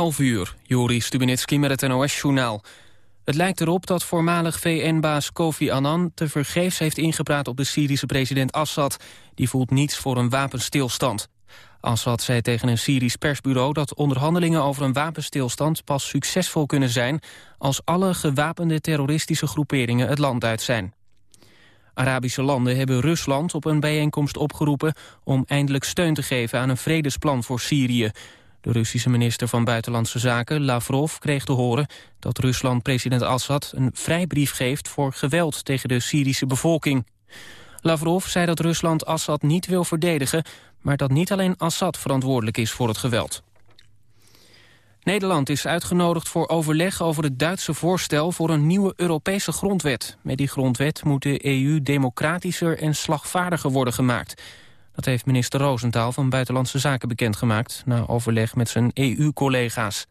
11 uur, Juri Stubenitski met het NOS-journaal. Het lijkt erop dat voormalig VN-baas Kofi Annan tevergeefs heeft ingepraat op de Syrische president Assad. Die voelt niets voor een wapenstilstand. Assad zei tegen een Syrisch persbureau dat onderhandelingen over een wapenstilstand pas succesvol kunnen zijn als alle gewapende terroristische groeperingen het land uit zijn. Arabische landen hebben Rusland op een bijeenkomst opgeroepen om eindelijk steun te geven aan een vredesplan voor Syrië. De Russische minister van Buitenlandse Zaken, Lavrov, kreeg te horen dat Rusland president Assad een vrijbrief geeft voor geweld tegen de Syrische bevolking. Lavrov zei dat Rusland Assad niet wil verdedigen, maar dat niet alleen Assad verantwoordelijk is voor het geweld. Nederland is uitgenodigd voor overleg over het Duitse voorstel voor een nieuwe Europese grondwet. Met die grondwet moet de EU democratischer en slagvaardiger worden gemaakt. Dat heeft minister Roosentaal van Buitenlandse Zaken bekendgemaakt... na overleg met zijn EU-collega's.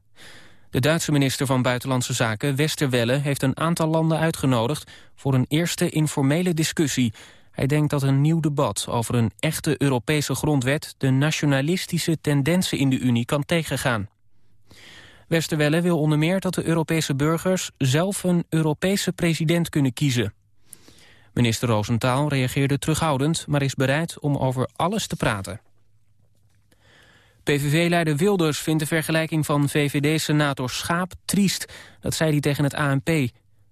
De Duitse minister van Buitenlandse Zaken, Westerwelle... heeft een aantal landen uitgenodigd voor een eerste informele discussie. Hij denkt dat een nieuw debat over een echte Europese grondwet... de nationalistische tendensen in de Unie kan tegengaan. Westerwelle wil onder meer dat de Europese burgers zelf een Europese president kunnen kiezen. Minister Roosentaal reageerde terughoudend, maar is bereid om over alles te praten. PVV-leider Wilders vindt de vergelijking van VVD-senator Schaap triest. Dat zei hij tegen het ANP.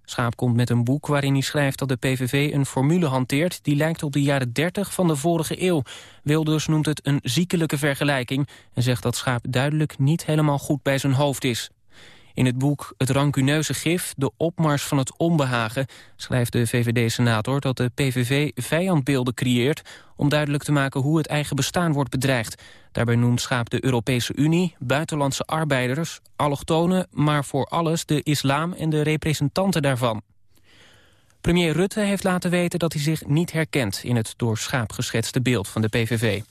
Schaap komt met een boek waarin hij schrijft dat de PVV een formule hanteert... die lijkt op de jaren 30 van de vorige eeuw. Wilders noemt het een ziekelijke vergelijking... en zegt dat Schaap duidelijk niet helemaal goed bij zijn hoofd is. In het boek Het rancuneuze gif, de opmars van het onbehagen... schrijft de VVD-senator dat de PVV vijandbeelden creëert... om duidelijk te maken hoe het eigen bestaan wordt bedreigd. Daarbij noemt Schaap de Europese Unie, buitenlandse arbeiders... allochtonen, maar voor alles de islam en de representanten daarvan. Premier Rutte heeft laten weten dat hij zich niet herkent... in het door Schaap geschetste beeld van de PVV.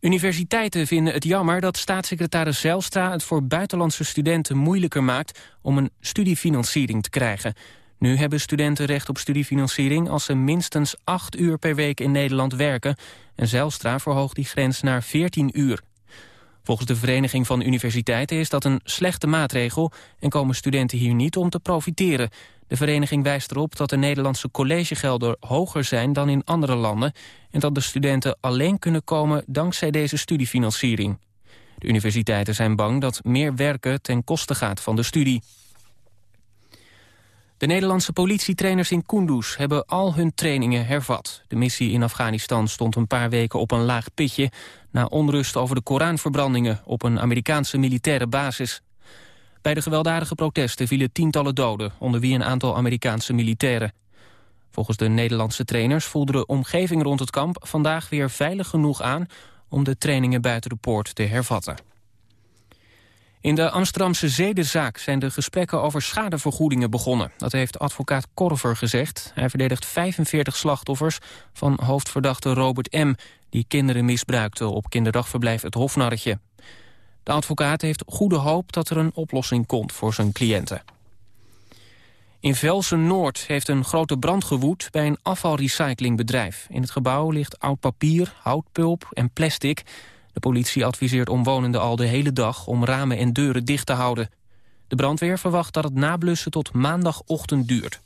Universiteiten vinden het jammer dat staatssecretaris Zijlstra het voor buitenlandse studenten moeilijker maakt om een studiefinanciering te krijgen. Nu hebben studenten recht op studiefinanciering als ze minstens acht uur per week in Nederland werken. En Zijlstra verhoogt die grens naar 14 uur. Volgens de Vereniging van Universiteiten is dat een slechte maatregel... en komen studenten hier niet om te profiteren. De vereniging wijst erop dat de Nederlandse collegegelden hoger zijn dan in andere landen... en dat de studenten alleen kunnen komen dankzij deze studiefinanciering. De universiteiten zijn bang dat meer werken ten koste gaat van de studie. De Nederlandse politietrainers in Kunduz hebben al hun trainingen hervat. De missie in Afghanistan stond een paar weken op een laag pitje... na onrust over de Koranverbrandingen op een Amerikaanse militaire basis. Bij de gewelddadige protesten vielen tientallen doden... onder wie een aantal Amerikaanse militairen. Volgens de Nederlandse trainers voelde de omgeving rond het kamp... vandaag weer veilig genoeg aan om de trainingen buiten de poort te hervatten. In de Amsterdamse zedenzaak zijn de gesprekken over schadevergoedingen begonnen. Dat heeft advocaat Korver gezegd. Hij verdedigt 45 slachtoffers van hoofdverdachte Robert M... die kinderen misbruikte op kinderdagverblijf Het Hofnarretje. De advocaat heeft goede hoop dat er een oplossing komt voor zijn cliënten. In Velsen-Noord heeft een grote brand gewoed bij een afvalrecyclingbedrijf. In het gebouw ligt oud papier, houtpulp en plastic. De politie adviseert omwonenden al de hele dag om ramen en deuren dicht te houden. De brandweer verwacht dat het nablussen tot maandagochtend duurt.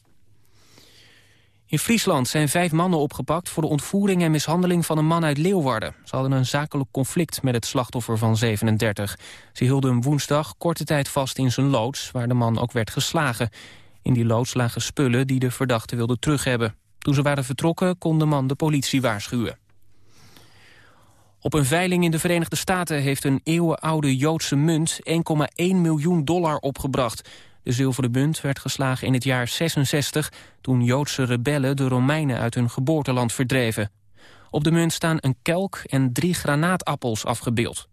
In Friesland zijn vijf mannen opgepakt voor de ontvoering en mishandeling van een man uit Leeuwarden. Ze hadden een zakelijk conflict met het slachtoffer van 37. Ze hielden hem woensdag korte tijd vast in zijn loods, waar de man ook werd geslagen. In die loods lagen spullen die de verdachte wilde terughebben. Toen ze waren vertrokken kon de man de politie waarschuwen. Op een veiling in de Verenigde Staten heeft een eeuwenoude Joodse munt 1,1 miljoen dollar opgebracht. De zilveren munt werd geslagen in het jaar 66... toen Joodse rebellen de Romeinen uit hun geboorteland verdreven. Op de munt staan een kelk en drie granaatappels afgebeeld.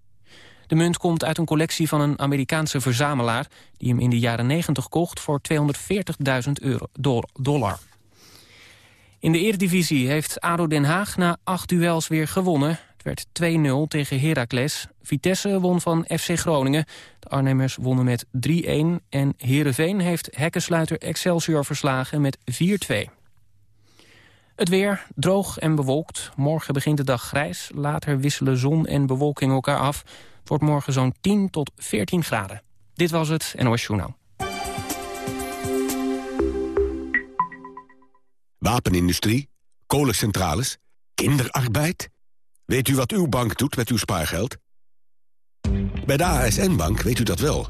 De munt komt uit een collectie van een Amerikaanse verzamelaar... die hem in de jaren 90 kocht voor 240.000 dollar. In de Eredivisie heeft ADO Den Haag na acht duels weer gewonnen. Het werd 2-0 tegen Heracles. Vitesse won van FC Groningen. De Arnhemmers wonnen met 3-1. En Heerenveen heeft hekkensluiter Excelsior verslagen met 4-2. Het weer, droog en bewolkt. Morgen begint de dag grijs. Later wisselen zon en bewolking elkaar af. Het wordt morgen zo'n 10 tot 14 graden. Dit was het NOS Journaal. Wapenindustrie, kolencentrales, kinderarbeid. Weet u wat uw bank doet met uw spaargeld? Bij de ASN-bank weet u dat wel.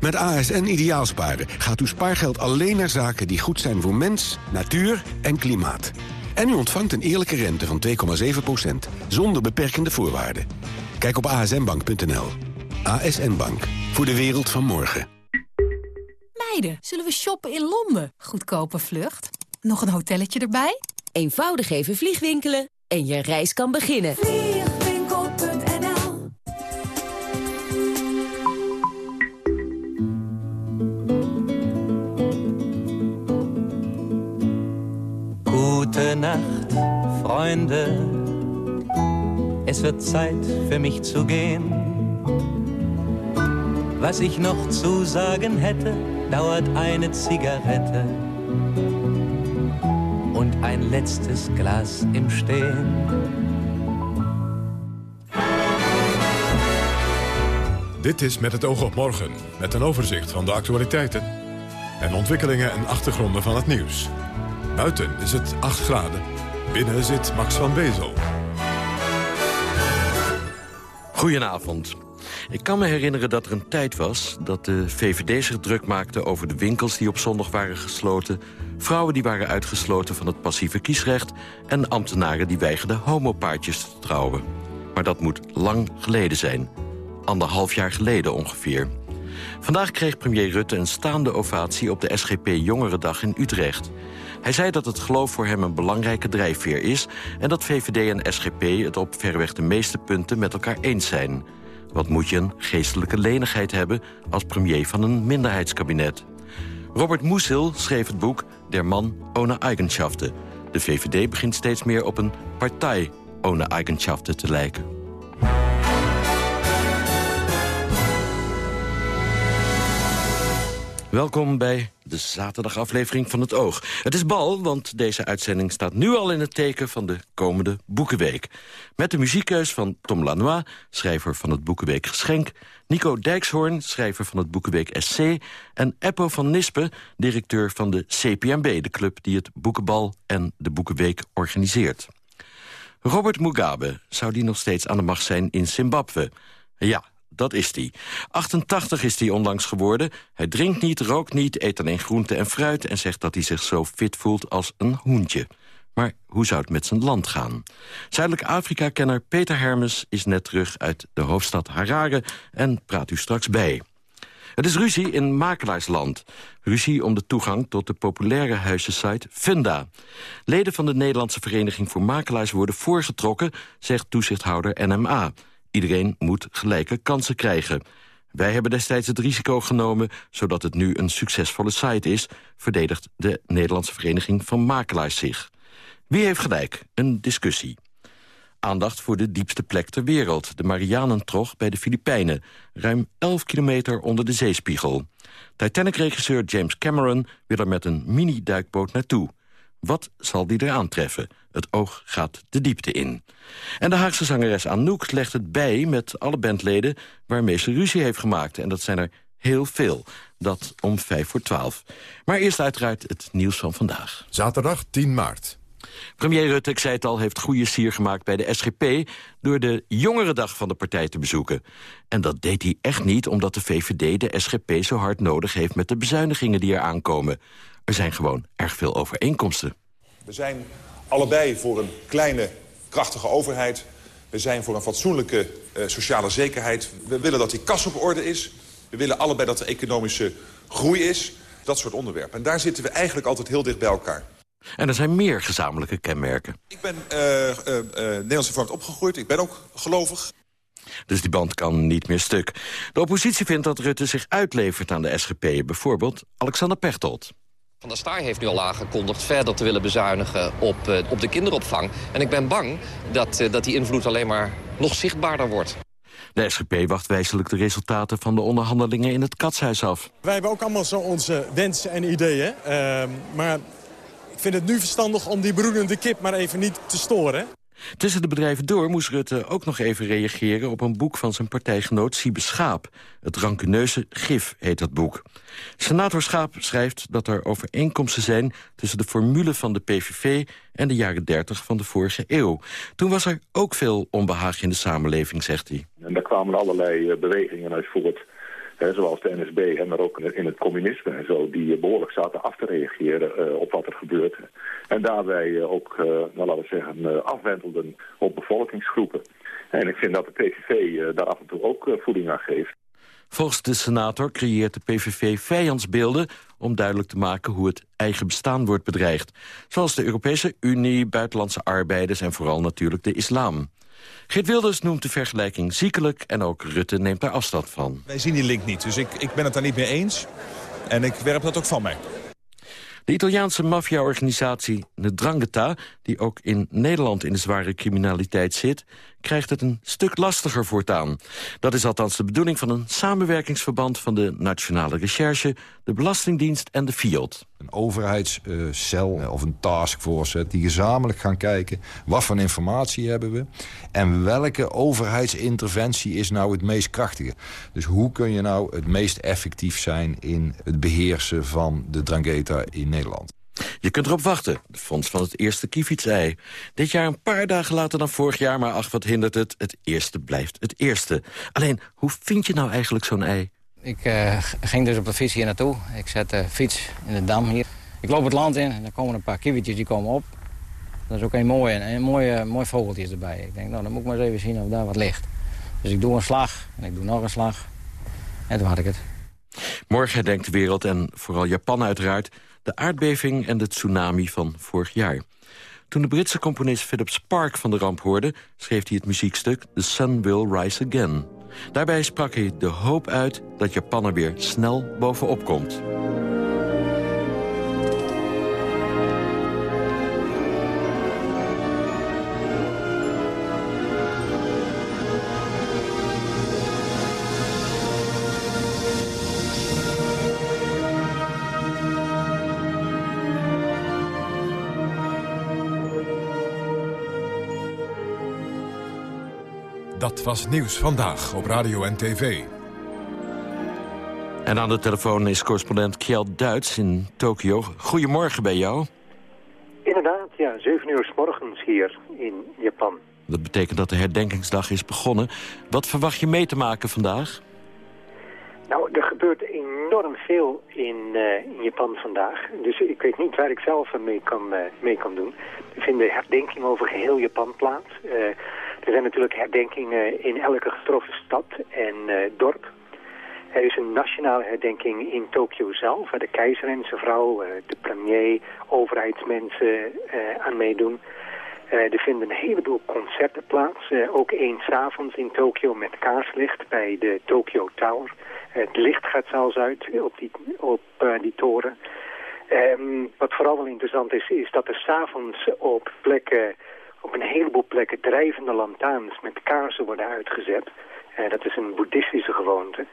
Met ASN Ideaalsparen gaat uw spaargeld alleen naar zaken die goed zijn voor mens, natuur en klimaat. En u ontvangt een eerlijke rente van 2,7% zonder beperkende voorwaarden. Kijk op asnbank.nl. ASN Bank, voor de wereld van morgen. Meiden, zullen we shoppen in Londen? Goedkope vlucht. Nog een hotelletje erbij? Eenvoudig even vliegwinkelen en je reis kan beginnen. Vliegwinkel.nl Gute Nacht, Freunde. Es wird Zeit für mich zu gehen. Was ich noch zu sagen hätte, dauert eine Zigarette ein letztes Glas im Stehen. Dit is Met het oog op morgen, met een overzicht van de actualiteiten... en ontwikkelingen en achtergronden van het nieuws. Buiten is het 8 graden. Binnen zit Max van Wezel. Goedenavond. Ik kan me herinneren dat er een tijd was dat de VVD zich druk maakte over de winkels die op zondag waren gesloten, vrouwen die waren uitgesloten van het passieve kiesrecht en ambtenaren die weigerden homopaardjes te trouwen. Maar dat moet lang geleden zijn. Anderhalf jaar geleden ongeveer. Vandaag kreeg premier Rutte een staande ovatie op de SGP Jongerendag in Utrecht. Hij zei dat het geloof voor hem een belangrijke drijfveer is... en dat VVD en SGP het op verreweg de meeste punten met elkaar eens zijn. Wat moet je een geestelijke lenigheid hebben als premier van een minderheidskabinet? Robert Musil schreef het boek Der Mann ohne Eigenschaften. De VVD begint steeds meer op een partij ohne Eigenschaften te lijken. Welkom bij de zaterdagaflevering van Het Oog. Het is bal, want deze uitzending staat nu al in het teken van de komende Boekenweek. Met de muziekkeus van Tom Lanois, schrijver van het Boekenweek Geschenk... Nico Dijkshoorn, schrijver van het Boekenweek SC... en Eppo van Nispen, directeur van de CPMB... de club die het Boekenbal en de Boekenweek organiseert. Robert Mugabe zou die nog steeds aan de macht zijn in Zimbabwe. Ja, dat is hij. 88 is hij onlangs geworden. Hij drinkt niet, rookt niet, eet alleen groente en fruit... en zegt dat hij zich zo fit voelt als een hoentje. Maar hoe zou het met zijn land gaan? Zuidelijk Afrika-kenner Peter Hermes is net terug uit de hoofdstad Harare... en praat u straks bij. Het is ruzie in makelaarsland. Ruzie om de toegang tot de populaire huizensite Funda. Leden van de Nederlandse Vereniging voor Makelaars worden voorgetrokken... zegt toezichthouder NMA... Iedereen moet gelijke kansen krijgen. Wij hebben destijds het risico genomen, zodat het nu een succesvolle site is... verdedigt de Nederlandse Vereniging van Makelaars zich. Wie heeft gelijk? Een discussie. Aandacht voor de diepste plek ter wereld, de Marianentrog bij de Filipijnen... ruim 11 kilometer onder de zeespiegel. Titanic-regisseur James Cameron wil er met een mini-duikboot naartoe. Wat zal die er aantreffen? Het oog gaat de diepte in. En de Haagse zangeres Anouk legt het bij met alle bandleden... waarmee ze ruzie heeft gemaakt. En dat zijn er heel veel. Dat om vijf voor twaalf. Maar eerst uiteraard het nieuws van vandaag. Zaterdag 10 maart. Premier Rutte, ik zei het al, heeft goede sier gemaakt bij de SGP... door de jongerendag van de partij te bezoeken. En dat deed hij echt niet omdat de VVD de SGP zo hard nodig heeft... met de bezuinigingen die er aankomen. Er zijn gewoon erg veel overeenkomsten. We zijn allebei voor een kleine, krachtige overheid. We zijn voor een fatsoenlijke uh, sociale zekerheid. We willen dat die kas op orde is. We willen allebei dat er economische groei is. Dat soort onderwerpen. En daar zitten we eigenlijk altijd heel dicht bij elkaar. En er zijn meer gezamenlijke kenmerken. Ik ben uh, uh, Nederlandse vormt opgegroeid. Ik ben ook gelovig. Dus die band kan niet meer stuk. De oppositie vindt dat Rutte zich uitlevert aan de SGP. Bijvoorbeeld Alexander Pechtold. Van der Staaij heeft nu al aangekondigd verder te willen bezuinigen op, uh, op de kinderopvang. En ik ben bang dat, uh, dat die invloed alleen maar nog zichtbaarder wordt. De SGP wacht wijzelijk de resultaten van de onderhandelingen in het katshuis af. Wij hebben ook allemaal zo onze wensen en ideeën. Uh, maar ik vind het nu verstandig om die broedende kip maar even niet te storen. Tussen de bedrijven door moest Rutte ook nog even reageren... op een boek van zijn partijgenoot Siebe Schaap. Het rancuneuze Gif heet dat boek. Senator Schaap schrijft dat er overeenkomsten zijn... tussen de formule van de PVV en de jaren 30 van de vorige eeuw. Toen was er ook veel onbehaag in de samenleving, zegt hij. En daar kwamen allerlei eh, bewegingen uit voort zoals de NSB, maar ook in het communisme en zo, die behoorlijk zaten af te reageren uh, op wat er gebeurt. En daarbij uh, ook, uh, nou, laten we zeggen, afwentelden op bevolkingsgroepen. En ik vind dat de PVV daar af en toe ook voeding aan geeft. Volgens de senator creëert de PVV vijandsbeelden... om duidelijk te maken hoe het eigen bestaan wordt bedreigd. Zoals de Europese Unie, buitenlandse arbeiders... en vooral natuurlijk de islam. Geert Wilders noemt de vergelijking ziekelijk en ook Rutte neemt daar afstand van. Wij zien die link niet, dus ik, ik ben het daar niet mee eens. En ik werp dat ook van mij. De Italiaanse maffiaorganisatie Ndrangheta, die ook in Nederland in de zware criminaliteit zit, krijgt het een stuk lastiger voortaan. Dat is althans de bedoeling van een samenwerkingsverband van de Nationale Recherche, de Belastingdienst en de FIOD. Een overheidscel of een taskforce die gezamenlijk gaan kijken wat voor informatie hebben we en welke overheidsinterventie is nou het meest krachtige. Dus hoe kun je nou het meest effectief zijn in het beheersen van de Drangheta in Nederland. Je kunt erop wachten, de fonds van het eerste kievitsei. Dit jaar een paar dagen later dan vorig jaar, maar ach, wat hindert het? Het eerste blijft het eerste. Alleen, hoe vind je nou eigenlijk zo'n ei? Ik uh, ging dus op de fiets hier naartoe. Ik zet de fiets in de dam hier. Ik loop het land in en dan komen een paar kiewitjes die komen op. Dat is ook een mooie, een mooie, mooi vogeltje erbij. Ik denk, nou, dan moet ik maar eens even zien of daar wat ligt. Dus ik doe een slag en ik doe nog een slag. En toen had ik het. Morgen herdenkt de wereld en vooral Japan uiteraard de aardbeving en de tsunami van vorig jaar. Toen de Britse componist Philip Spark van de ramp hoorde... schreef hij het muziekstuk The Sun Will Rise Again. Daarbij sprak hij de hoop uit dat Japan er weer snel bovenop komt. Dat was Nieuws Vandaag op Radio en TV. En aan de telefoon is correspondent Kjell Duits in Tokio. Goedemorgen bij jou. Inderdaad, ja, 7 uur s morgens hier in Japan. Dat betekent dat de herdenkingsdag is begonnen. Wat verwacht je mee te maken vandaag? Nou, er gebeurt enorm veel in, uh, in Japan vandaag. Dus ik weet niet waar ik zelf mee kan, uh, mee kan doen. Er vinden herdenkingen over geheel Japan plaats. Uh, er zijn natuurlijk herdenkingen in elke getroffen stad en dorp. Er is een nationale herdenking in Tokio zelf, waar de keizer en zijn vrouw, de premier, overheidsmensen aan meedoen. er vinden een heleboel concerten plaats, ook één s'avonds in Tokio met kaarslicht bij de Tokyo Tower. Het licht gaat zelfs uit op die, op, die toren. Um, wat vooral wel interessant is, is dat er s'avonds op plekken op een heleboel plekken drijvende lantaarns met kaarsen worden uitgezet. Uh, dat is een boeddhistische gewoonte.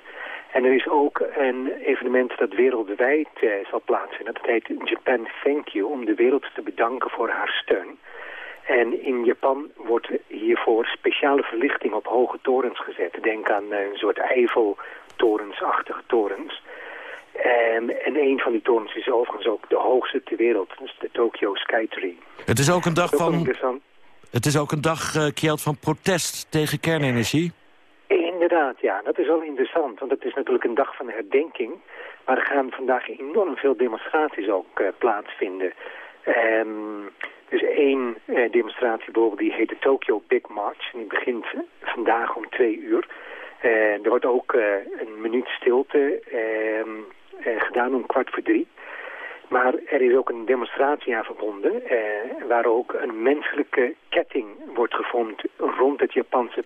En er is ook een evenement dat wereldwijd uh, zal plaatsvinden. Dat heet Japan Thank You, om de wereld te bedanken voor haar steun. En in Japan wordt hiervoor speciale verlichting op hoge torens gezet. Denk aan uh, een soort Eiffeltorensachtige torens. En, en een van die torens is overigens ook de hoogste ter wereld. Dat is de Tokyo Skytree. Het is ook een dag van... Het is ook een dag, uh, van protest tegen kernenergie. Inderdaad, ja. Dat is wel interessant, want het is natuurlijk een dag van herdenking. Maar er gaan vandaag enorm veel demonstraties ook uh, plaatsvinden. Dus één uh, demonstratie bijvoorbeeld, die heet de Tokyo Big March. En die begint vandaag om twee uur. er wordt ook een minuut stilte ehm, gedaan om kwart voor drie. Maar er is ook een demonstratie aan verbonden, eh, waar ook een menselijke ketting wordt gevormd rond het Japanse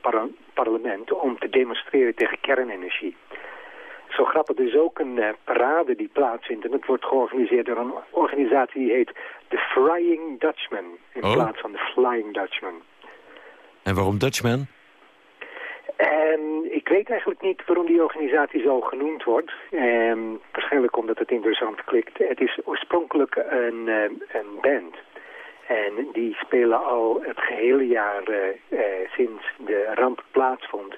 parlement om te demonstreren tegen kernenergie. Zo grappig, er is ook een uh, parade die plaatsvindt en het wordt georganiseerd door een organisatie die heet The Flying Dutchman in oh. plaats van The Flying Dutchman. En waarom Dutchman? Um, ik weet eigenlijk niet waarom die organisatie zo genoemd wordt. Um, waarschijnlijk omdat het interessant klikt. Het is oorspronkelijk een, uh, een band. En die spelen al het gehele jaar sinds de ramp plaatsvond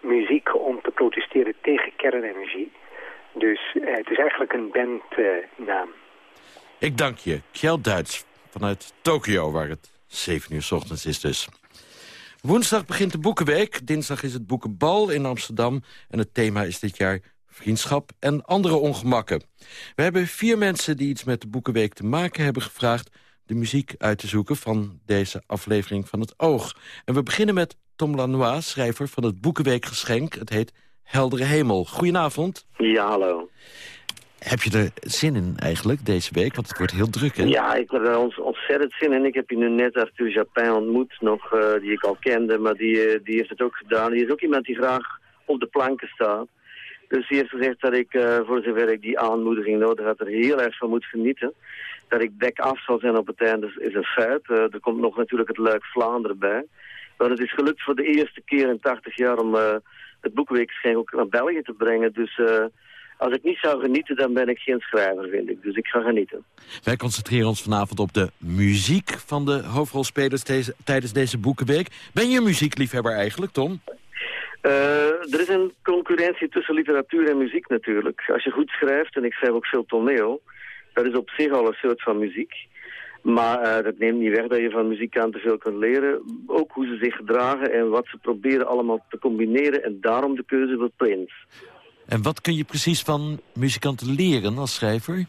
muziek om te protesteren tegen kernenergie. Dus het is eigenlijk een bandnaam. Ik dank je, Kjell Duits, vanuit Tokio, waar het 7 uur s ochtends is dus. Woensdag begint de Boekenweek. Dinsdag is het Boekenbal in Amsterdam. En het thema is dit jaar vriendschap en andere ongemakken. We hebben vier mensen die iets met de Boekenweek te maken hebben gevraagd... de muziek uit te zoeken van deze aflevering van het Oog. En we beginnen met Tom Lanois, schrijver van het Boekenweekgeschenk. Het heet Heldere Hemel. Goedenavond. Ja, hallo. Heb je er zin in eigenlijk deze week? Want het wordt heel druk, hè? Ja, ik heb er ontzettend zin in. Ik heb je nu net Arthur Japin ontmoet, nog, uh, die ik al kende. Maar die, uh, die heeft het ook gedaan. Die is ook iemand die graag op de planken staat. Dus die heeft gezegd dat ik, uh, voor zover ik die aanmoediging nodig had, er heel erg van moet genieten. Dat ik dek af zal zijn op het einde is een feit. er komt nog natuurlijk het Luik Vlaanderen bij. Maar het is gelukt voor de eerste keer in 80 jaar om het boekweekgeschenk ook naar België te brengen. Dus als ik niet zou genieten, dan ben ik geen schrijver, vind ik. Dus ik ga genieten. Wij concentreren ons vanavond op de muziek van de hoofdrolspelers tijdens deze boekenweek. Ben je muziekliefhebber eigenlijk, Tom? Uh, er is een concurrentie tussen literatuur en muziek natuurlijk. Als je goed schrijft, en ik schrijf ook veel toneel, dat is op zich al een soort van muziek. Maar uh, dat neemt niet weg dat je van muzikanten veel kunt leren. Ook hoe ze zich gedragen en wat ze proberen allemaal te combineren. En daarom de keuze voor Prince. En wat kun je precies van muzikanten leren als schrijver?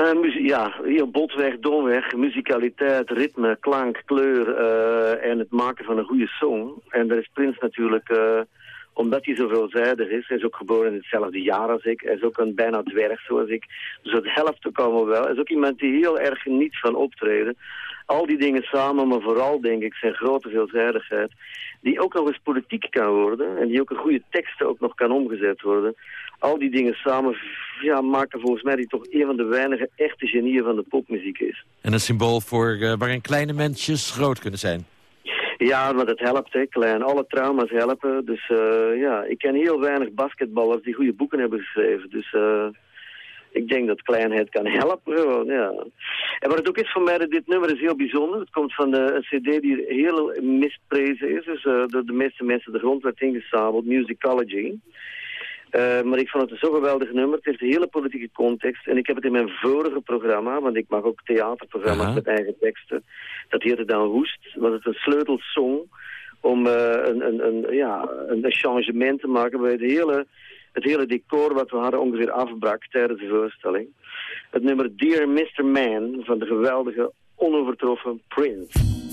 Uh, ja, heel botweg, domweg, muzikaliteit, ritme, klank, kleur uh, en het maken van een goede song. En daar is Prins natuurlijk, uh, omdat hij zo veelzijdig is, hij is ook geboren in hetzelfde jaar als ik, hij is ook een bijna dwerg zoals ik, dus het helft ook allemaal wel. Hij is ook iemand die heel erg geniet van optreden. Al die dingen samen, maar vooral denk ik zijn grote veelzijdigheid die ook nog eens politiek kan worden en die ook een goede teksten ook nog kan omgezet worden. Al die dingen samen ja, maken volgens mij die toch een van de weinige echte genieën van de popmuziek is. En een symbool voor uh, waarin kleine mensjes groot kunnen zijn. Ja, maar dat helpt, hè, klein. Alle trauma's helpen. Dus uh, ja, ik ken heel weinig basketballers die goede boeken hebben geschreven. Dus uh, ik denk dat kleinheid kan helpen. Gewoon, ja. En wat het ook is voor mij, dit nummer is heel bijzonder. Het komt van de, een cd die heel misprezen is. Dus uh, door de meeste mensen de grond werd ingezameld, Musicology. Uh, maar ik vond het een zo geweldig nummer. Het heeft een hele politieke context. En ik heb het in mijn vorige programma, want ik mag ook theaterprogramma's uh -huh. met eigen teksten. Dat heette dan Hoest. Was het een sleutelsong om uh, een, een, een, ja, een changement te maken bij het hele het hele decor wat we hadden ongeveer afbrak tijdens de voorstelling. Het nummer Dear Mr. Man van de geweldige, onovertroffen Prince.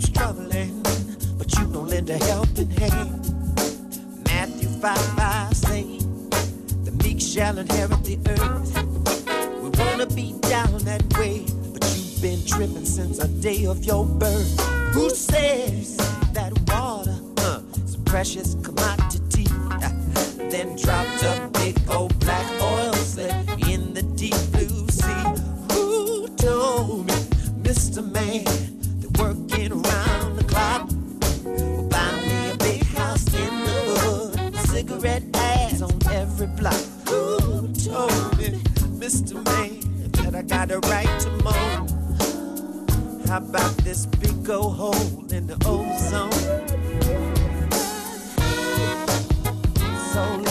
keep struggling, but you don't lend a helping hand. Matthew 5 5 says, The meek shall inherit the earth. We wanna be down that way, but you've been tripping since the day of your birth. Who says that water uh, is a precious commodity? Uh, then dropped a big old black oil slick right to moan. How about this big old hole in the ozone? So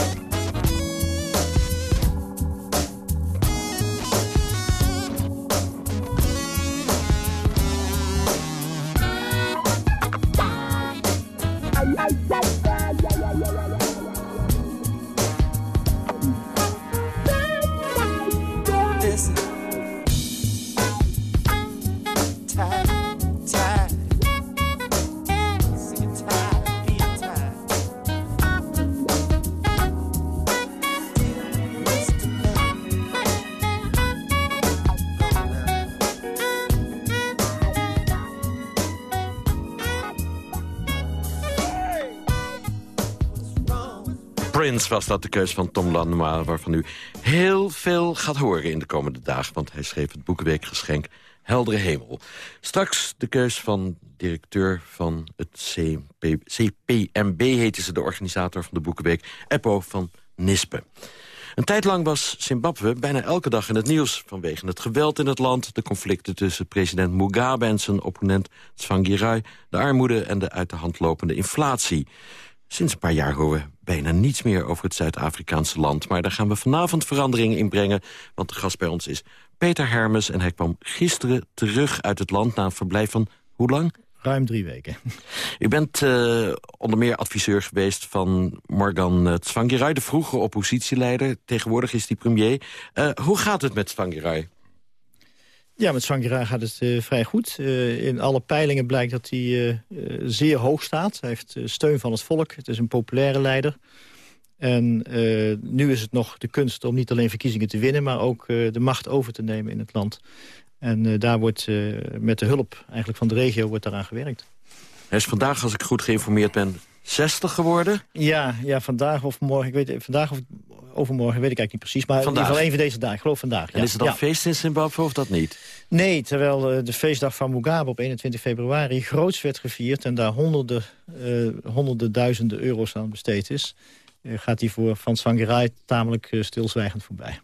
Was dat de keus van Tom Lanois... waarvan u heel veel gaat horen in de komende dagen. Want hij schreef het Boekenweekgeschenk Heldere Hemel. Straks de keus van directeur van het CP, CPMB... heette ze de organisator van de Boekenweek, Eppo van Nispe. Een tijd lang was Zimbabwe bijna elke dag in het nieuws... vanwege het geweld in het land, de conflicten tussen president Mugabe... en zijn opponent Tsvangirai, de armoede en de uit de hand lopende inflatie. Sinds een paar jaar horen bijna niets meer over het Zuid-Afrikaanse land. Maar daar gaan we vanavond veranderingen in brengen. Want de gast bij ons is Peter Hermes. En hij kwam gisteren terug uit het land na een verblijf van hoe lang? Ruim drie weken. U bent uh, onder meer adviseur geweest van Morgan uh, Tsvangirai... de vroegere oppositieleider. Tegenwoordig is hij premier. Uh, hoe gaat het met Tsvangirai? Ja, met Tsvangirai gaat het uh, vrij goed. Uh, in alle peilingen blijkt dat hij uh, zeer hoog staat. Hij heeft steun van het volk. Het is een populaire leider. En nu is het nog de kunst om niet alleen verkiezingen te winnen... maar ook de macht over te nemen in het land. En daar wordt met de hulp eigenlijk van de regio wordt daaraan gewerkt. Hij is vandaag, als ik goed geïnformeerd ben, 60 geworden? Ja, ja vandaag of morgen. Ik weet, vandaag of overmorgen, weet ik eigenlijk niet precies. Maar vandaag. in ieder geval een van deze dagen, ik geloof vandaag. En is het dan feest in Zimbabwe of dat niet? Nee, terwijl uh, de feestdag van Mugabe op 21 februari groots werd gevierd... en daar honderden, uh, honderden duizenden euro's aan besteed is... Uh, gaat die voor Van Sangerai tamelijk stilzwijgend voorbij.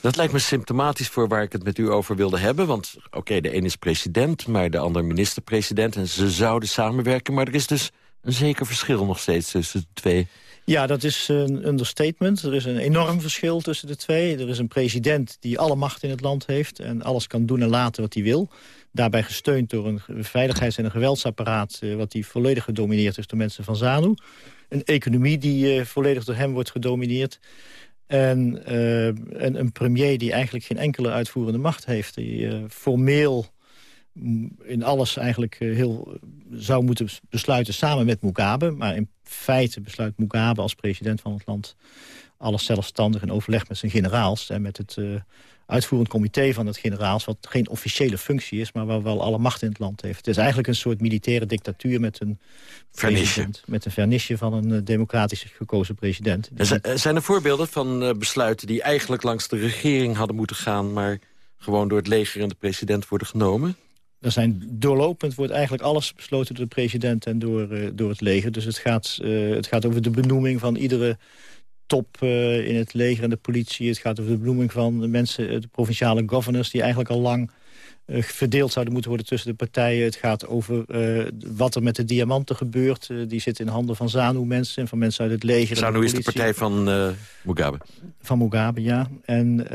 Dat lijkt me symptomatisch voor waar ik het met u over wilde hebben. Want oké, okay, de een is president, maar de ander minister-president... en ze zouden samenwerken, maar er is dus een zeker verschil nog steeds tussen de twee. Ja, dat is een understatement. Er is een enorm verschil tussen de twee. Er is een president die alle macht in het land heeft... en alles kan doen en laten wat hij wil. Daarbij gesteund door een veiligheids- en een geweldsapparaat... Eh, wat die volledig gedomineerd is door mensen van ZANU. Een economie die uh, volledig door hem wordt gedomineerd. En uh, een, premier die eigenlijk geen enkele uitvoerende macht heeft. Die formeel in alles eigenlijk heel zou moeten besluiten samen met Mugabe. Maar in feite besluit Mugabe als president van het land... alles zelfstandig in overleg met zijn generaals... en met het uh, uitvoerend comité van het generaals... wat geen officiële functie is, maar waar wel alle macht in het land heeft. Het is eigenlijk een soort militaire dictatuur met een... Vernisje. Met een vernisje van een uh, democratisch gekozen president. En zijn er voorbeelden van uh, besluiten die eigenlijk langs de regering hadden moeten gaan... maar gewoon door het leger en de president worden genomen? Er zijn doorlopend wordt eigenlijk alles besloten door de president en door, uh, door het leger. Dus het gaat, uh, het gaat over de benoeming van iedere top uh, in het leger en de politie. Het gaat over de benoeming van de mensen, de provinciale governors... die eigenlijk al lang verdeeld zouden moeten worden tussen de partijen. Het gaat over uh, wat er met de diamanten gebeurt. Uh, die zitten in handen van ZANU-mensen en van mensen uit het leger. ZANU de is de partij van Mugabe? Van Mugabe, ja. En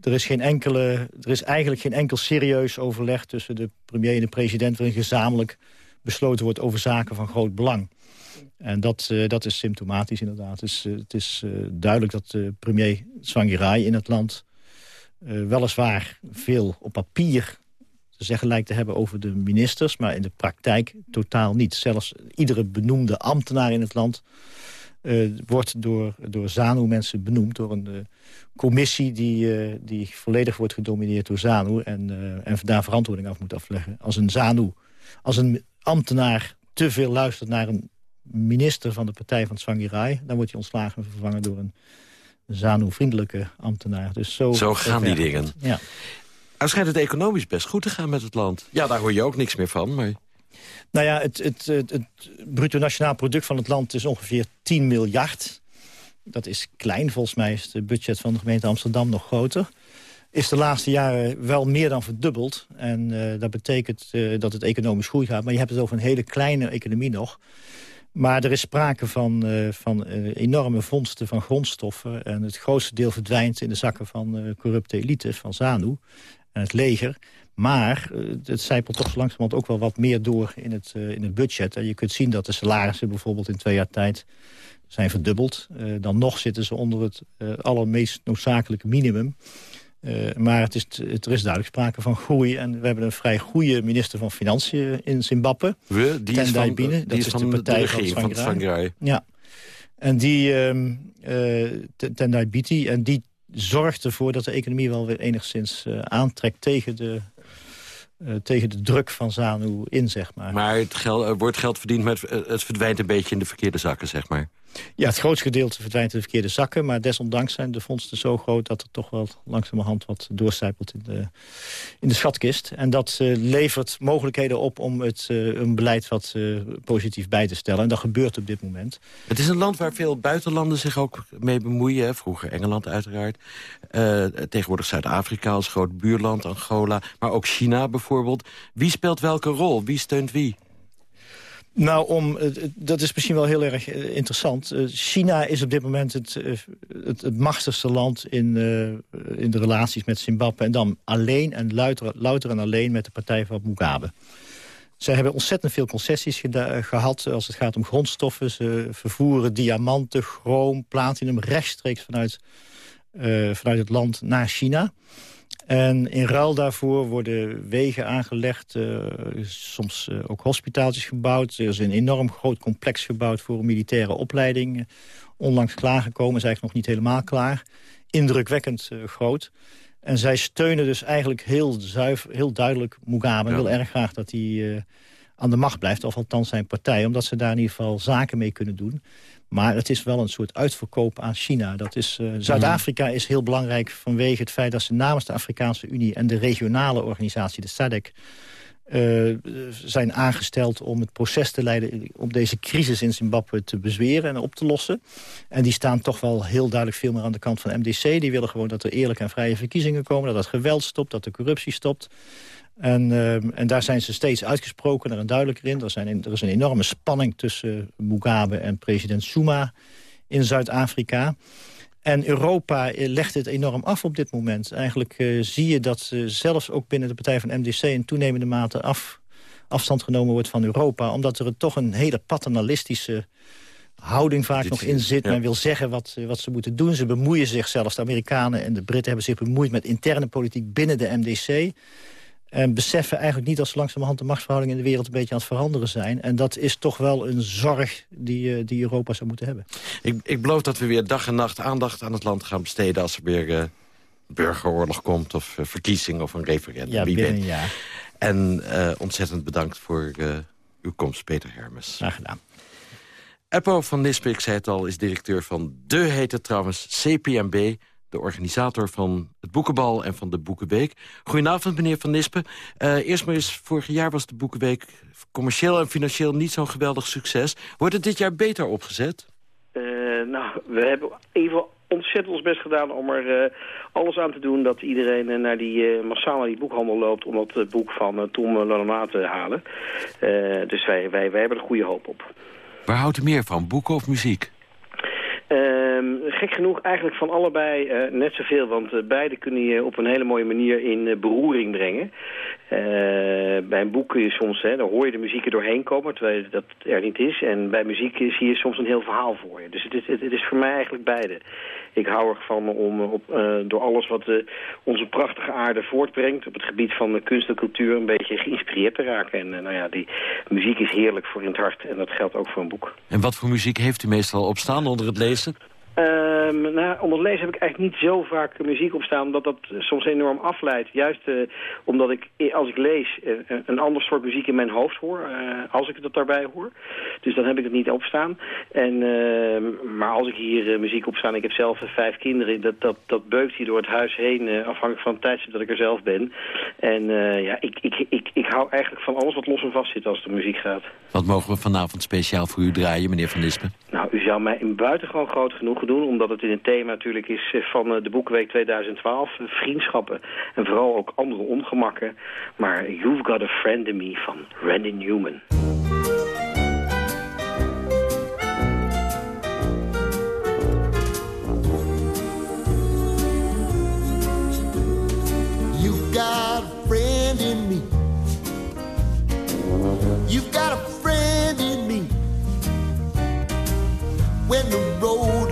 er, is geen enkele, er is eigenlijk geen enkel serieus overleg tussen de premier en de president... waarin gezamenlijk besloten wordt over zaken van groot belang. En dat, dat is symptomatisch inderdaad. Dus, het is duidelijk dat de premier Tsvangirai in het land... weliswaar veel op papier te zeggen lijkt te hebben over de ministers... maar in de praktijk totaal niet. Zelfs iedere benoemde ambtenaar in het land... Uh, wordt door, door ZANU-mensen benoemd... door een uh, commissie die, uh, die volledig wordt gedomineerd door ZANU... En, en daar verantwoording af moet afleggen. Als een ZANU, als een ambtenaar te veel luistert naar een minister van de partij van Tsvangirai... dan wordt hij ontslagen en vervangen door een ZANU-vriendelijke ambtenaar. Dus zo, zo gaan die dingen. Ja. Er schijnt het economisch best goed te gaan met het land. Ja, daar hoor je ook niks meer van, maar... Nou ja, het, het, het, bruto nationaal product van het land is ongeveer 10 miljard. Dat is klein, volgens mij is het budget van de gemeente Amsterdam nog groter. Is de laatste jaren wel meer dan verdubbeld. En uh, dat betekent uh, dat het economisch goed gaat. Maar je hebt het over een hele kleine economie nog. Maar er is sprake van, uh, van enorme vondsten van grondstoffen. En het grootste deel verdwijnt in de zakken van corrupte elites, van ZANU en het leger. Maar het zijpelt toch zo langzamerhand ook wel wat meer door in het, in het budget. En je kunt zien dat de salarissen bijvoorbeeld in twee jaar tijd zijn verdubbeld. dan nog zitten ze onder het allermeest noodzakelijke minimum. Uh, maar het is, het, er is duidelijk sprake van groei. En we hebben een vrij goede minister van Financiën in Zimbabwe. We, die is van, Bine, dat is, van de partij de van Tsvangirai. Ja. En die, um, uh, Tendai Biti, en die zorgt ervoor dat de economie wel weer enigszins uh, aantrekt tegen de, uh, tegen de druk van ZANU in, zeg maar. Maar het geld, wordt geld verdiend, met, het verdwijnt een beetje in de verkeerde zakken, zeg maar. Ja, het grootste gedeelte verdwijnt in de verkeerde zakken. Maar desondanks zijn de vondsten zo groot... dat er toch wel langzamerhand wat doorcijpelt in de, in de schatkist. En dat uh, levert mogelijkheden op om het, uh, een beleid wat uh, positief bij te stellen. En dat gebeurt op dit moment. Het is een land waar veel buitenlanden zich ook mee bemoeien. Vroeger Engeland uiteraard. tegenwoordig Zuid-Afrika als groot buurland, Angola. Maar ook China bijvoorbeeld. Wie speelt welke rol? Wie steunt wie? Nou, om, dat is misschien wel heel erg eh, interessant. Eh, China is op dit moment het, eh, het, machtigste land in, in de relaties met Zimbabwe. En dan alleen en louter, louter en alleen met de partij van Mugabe. Ze hebben ontzettend veel concessies gehad als het gaat om grondstoffen. Ze vervoeren diamanten, chroom, platinum rechtstreeks vanuit, vanuit het land naar China. En in ruil daarvoor worden wegen aangelegd, uh, soms uh, ook hospitaals gebouwd. Er is een enorm groot complex gebouwd voor een militaire opleiding. Onlangs klaargekomen, is eigenlijk nog niet helemaal klaar. Indrukwekkend uh, groot. En zij steunen dus eigenlijk heel, zuiver, heel duidelijk Mugabe. Ja. Heel erg graag dat hij aan de macht blijft, of althans zijn partij. Omdat ze daar in ieder geval zaken mee kunnen doen. Maar het is wel een soort uitverkoop aan China. Dat is, uh, Zuid-Afrika is heel belangrijk vanwege het feit dat ze namens de Afrikaanse Unie... en de regionale organisatie, de SADC... Uh, zijn aangesteld om het proces te leiden... om deze crisis in Zimbabwe te bezweren en op te lossen. En die staan toch wel heel duidelijk veel meer aan de kant van MDC. Die willen gewoon dat er eerlijke en vrije verkiezingen komen... dat het geweld stopt, dat de corruptie stopt. En, uh, en daar zijn ze steeds uitgesproken en duidelijker in. Er, zijn, er is een enorme spanning tussen Mugabe en president Zuma in Zuid-Afrika. En Europa eh, legt het enorm af op dit moment. Eigenlijk uh, zie je dat uh, zelfs ook binnen de partij van MDC... in toenemende mate af, afstand genomen wordt van Europa. Omdat er toch een hele paternalistische houding vaak nog in zit. Men wil zeggen wat, wat ze moeten doen. Ze bemoeien zich zelfs, de Amerikanen en de Britten hebben zich bemoeid... met interne politiek binnen de MDC... En beseffen eigenlijk niet dat ze langzamerhand de machtsverhoudingen in de wereld een beetje aan het veranderen zijn. En dat is toch wel een zorg die, uh, die Europa zou moeten hebben. Ik, ik beloof dat we weer dag en nacht aandacht aan het land gaan besteden als er weer uh, burgeroorlog komt of uh, verkiezing of een referendum. Ja, Wie binnen een jaar. En ontzettend bedankt voor uw komst, Peter Hermes. Graag gedaan. Eppo van Nispe, ik zei het al, is directeur van de hete trouwens CPMB de organisator van het Boekenbal en van de Boekenweek. Goedenavond, meneer Van Nispen. Uh, eerst maar eens, vorig jaar was de Boekenweek commercieel en financieel niet zo'n geweldig succes. Wordt het dit jaar beter opgezet? Uh, nou, we hebben even ontzettend ons best gedaan om er uh, alles aan te doen... dat iedereen naar die, massaal naar die boekhandel loopt... om dat boek van Tom Lallana te halen. dus wij, wij, wij hebben er goede hoop op. Waar houdt u meer van, boeken of muziek? Um, gek genoeg eigenlijk van allebei uh, net zoveel, want uh, beide kunnen je op een hele mooie manier in uh, beroering brengen. bij een boek kun je soms, hè, daar hoor je de muziek er doorheen komen, terwijl dat er niet is. En bij muziek zie je soms een heel verhaal voor je. Dus het is, het is voor mij eigenlijk beide. Ik hou ervan om op, door alles wat onze prachtige aarde voortbrengt... op het gebied van kunst en cultuur een beetje geïnspireerd te raken. En nou ja, die muziek is heerlijk voor in het hart en dat geldt ook voor een boek. En wat voor muziek heeft u meestal op staan onder het lezen? Um, nou, onder het lezen heb ik eigenlijk niet zo vaak muziek op staan, omdat dat soms enorm afleidt. Juist uh, omdat ik, als ik lees, uh, een ander soort muziek in mijn hoofd hoor, uh, als ik dat daarbij hoor. Dus dan heb ik het niet opstaan. En, ehm, maar als ik hier muziek op staan, ik heb zelf vijf kinderen, dat, dat, dat beukt hier door het huis heen, afhankelijk van het tijdstip dat ik er zelf ben. En ja, ik, ik, ik, ik hou eigenlijk van alles wat los en vast zit als het muziek gaat. Wat mogen we vanavond speciaal voor u draaien, meneer Van Lispen? Nou, u zou mij in buitengewoon groot genoeg omdat het in het thema natuurlijk is eh, van eh, de Boekenweek 2012. Vriendschappen en vooral ook andere ongemakken. Maar You've Got a Friend in Me van Randy Newman. You've got a friend in me. You've got a friend in me. When the road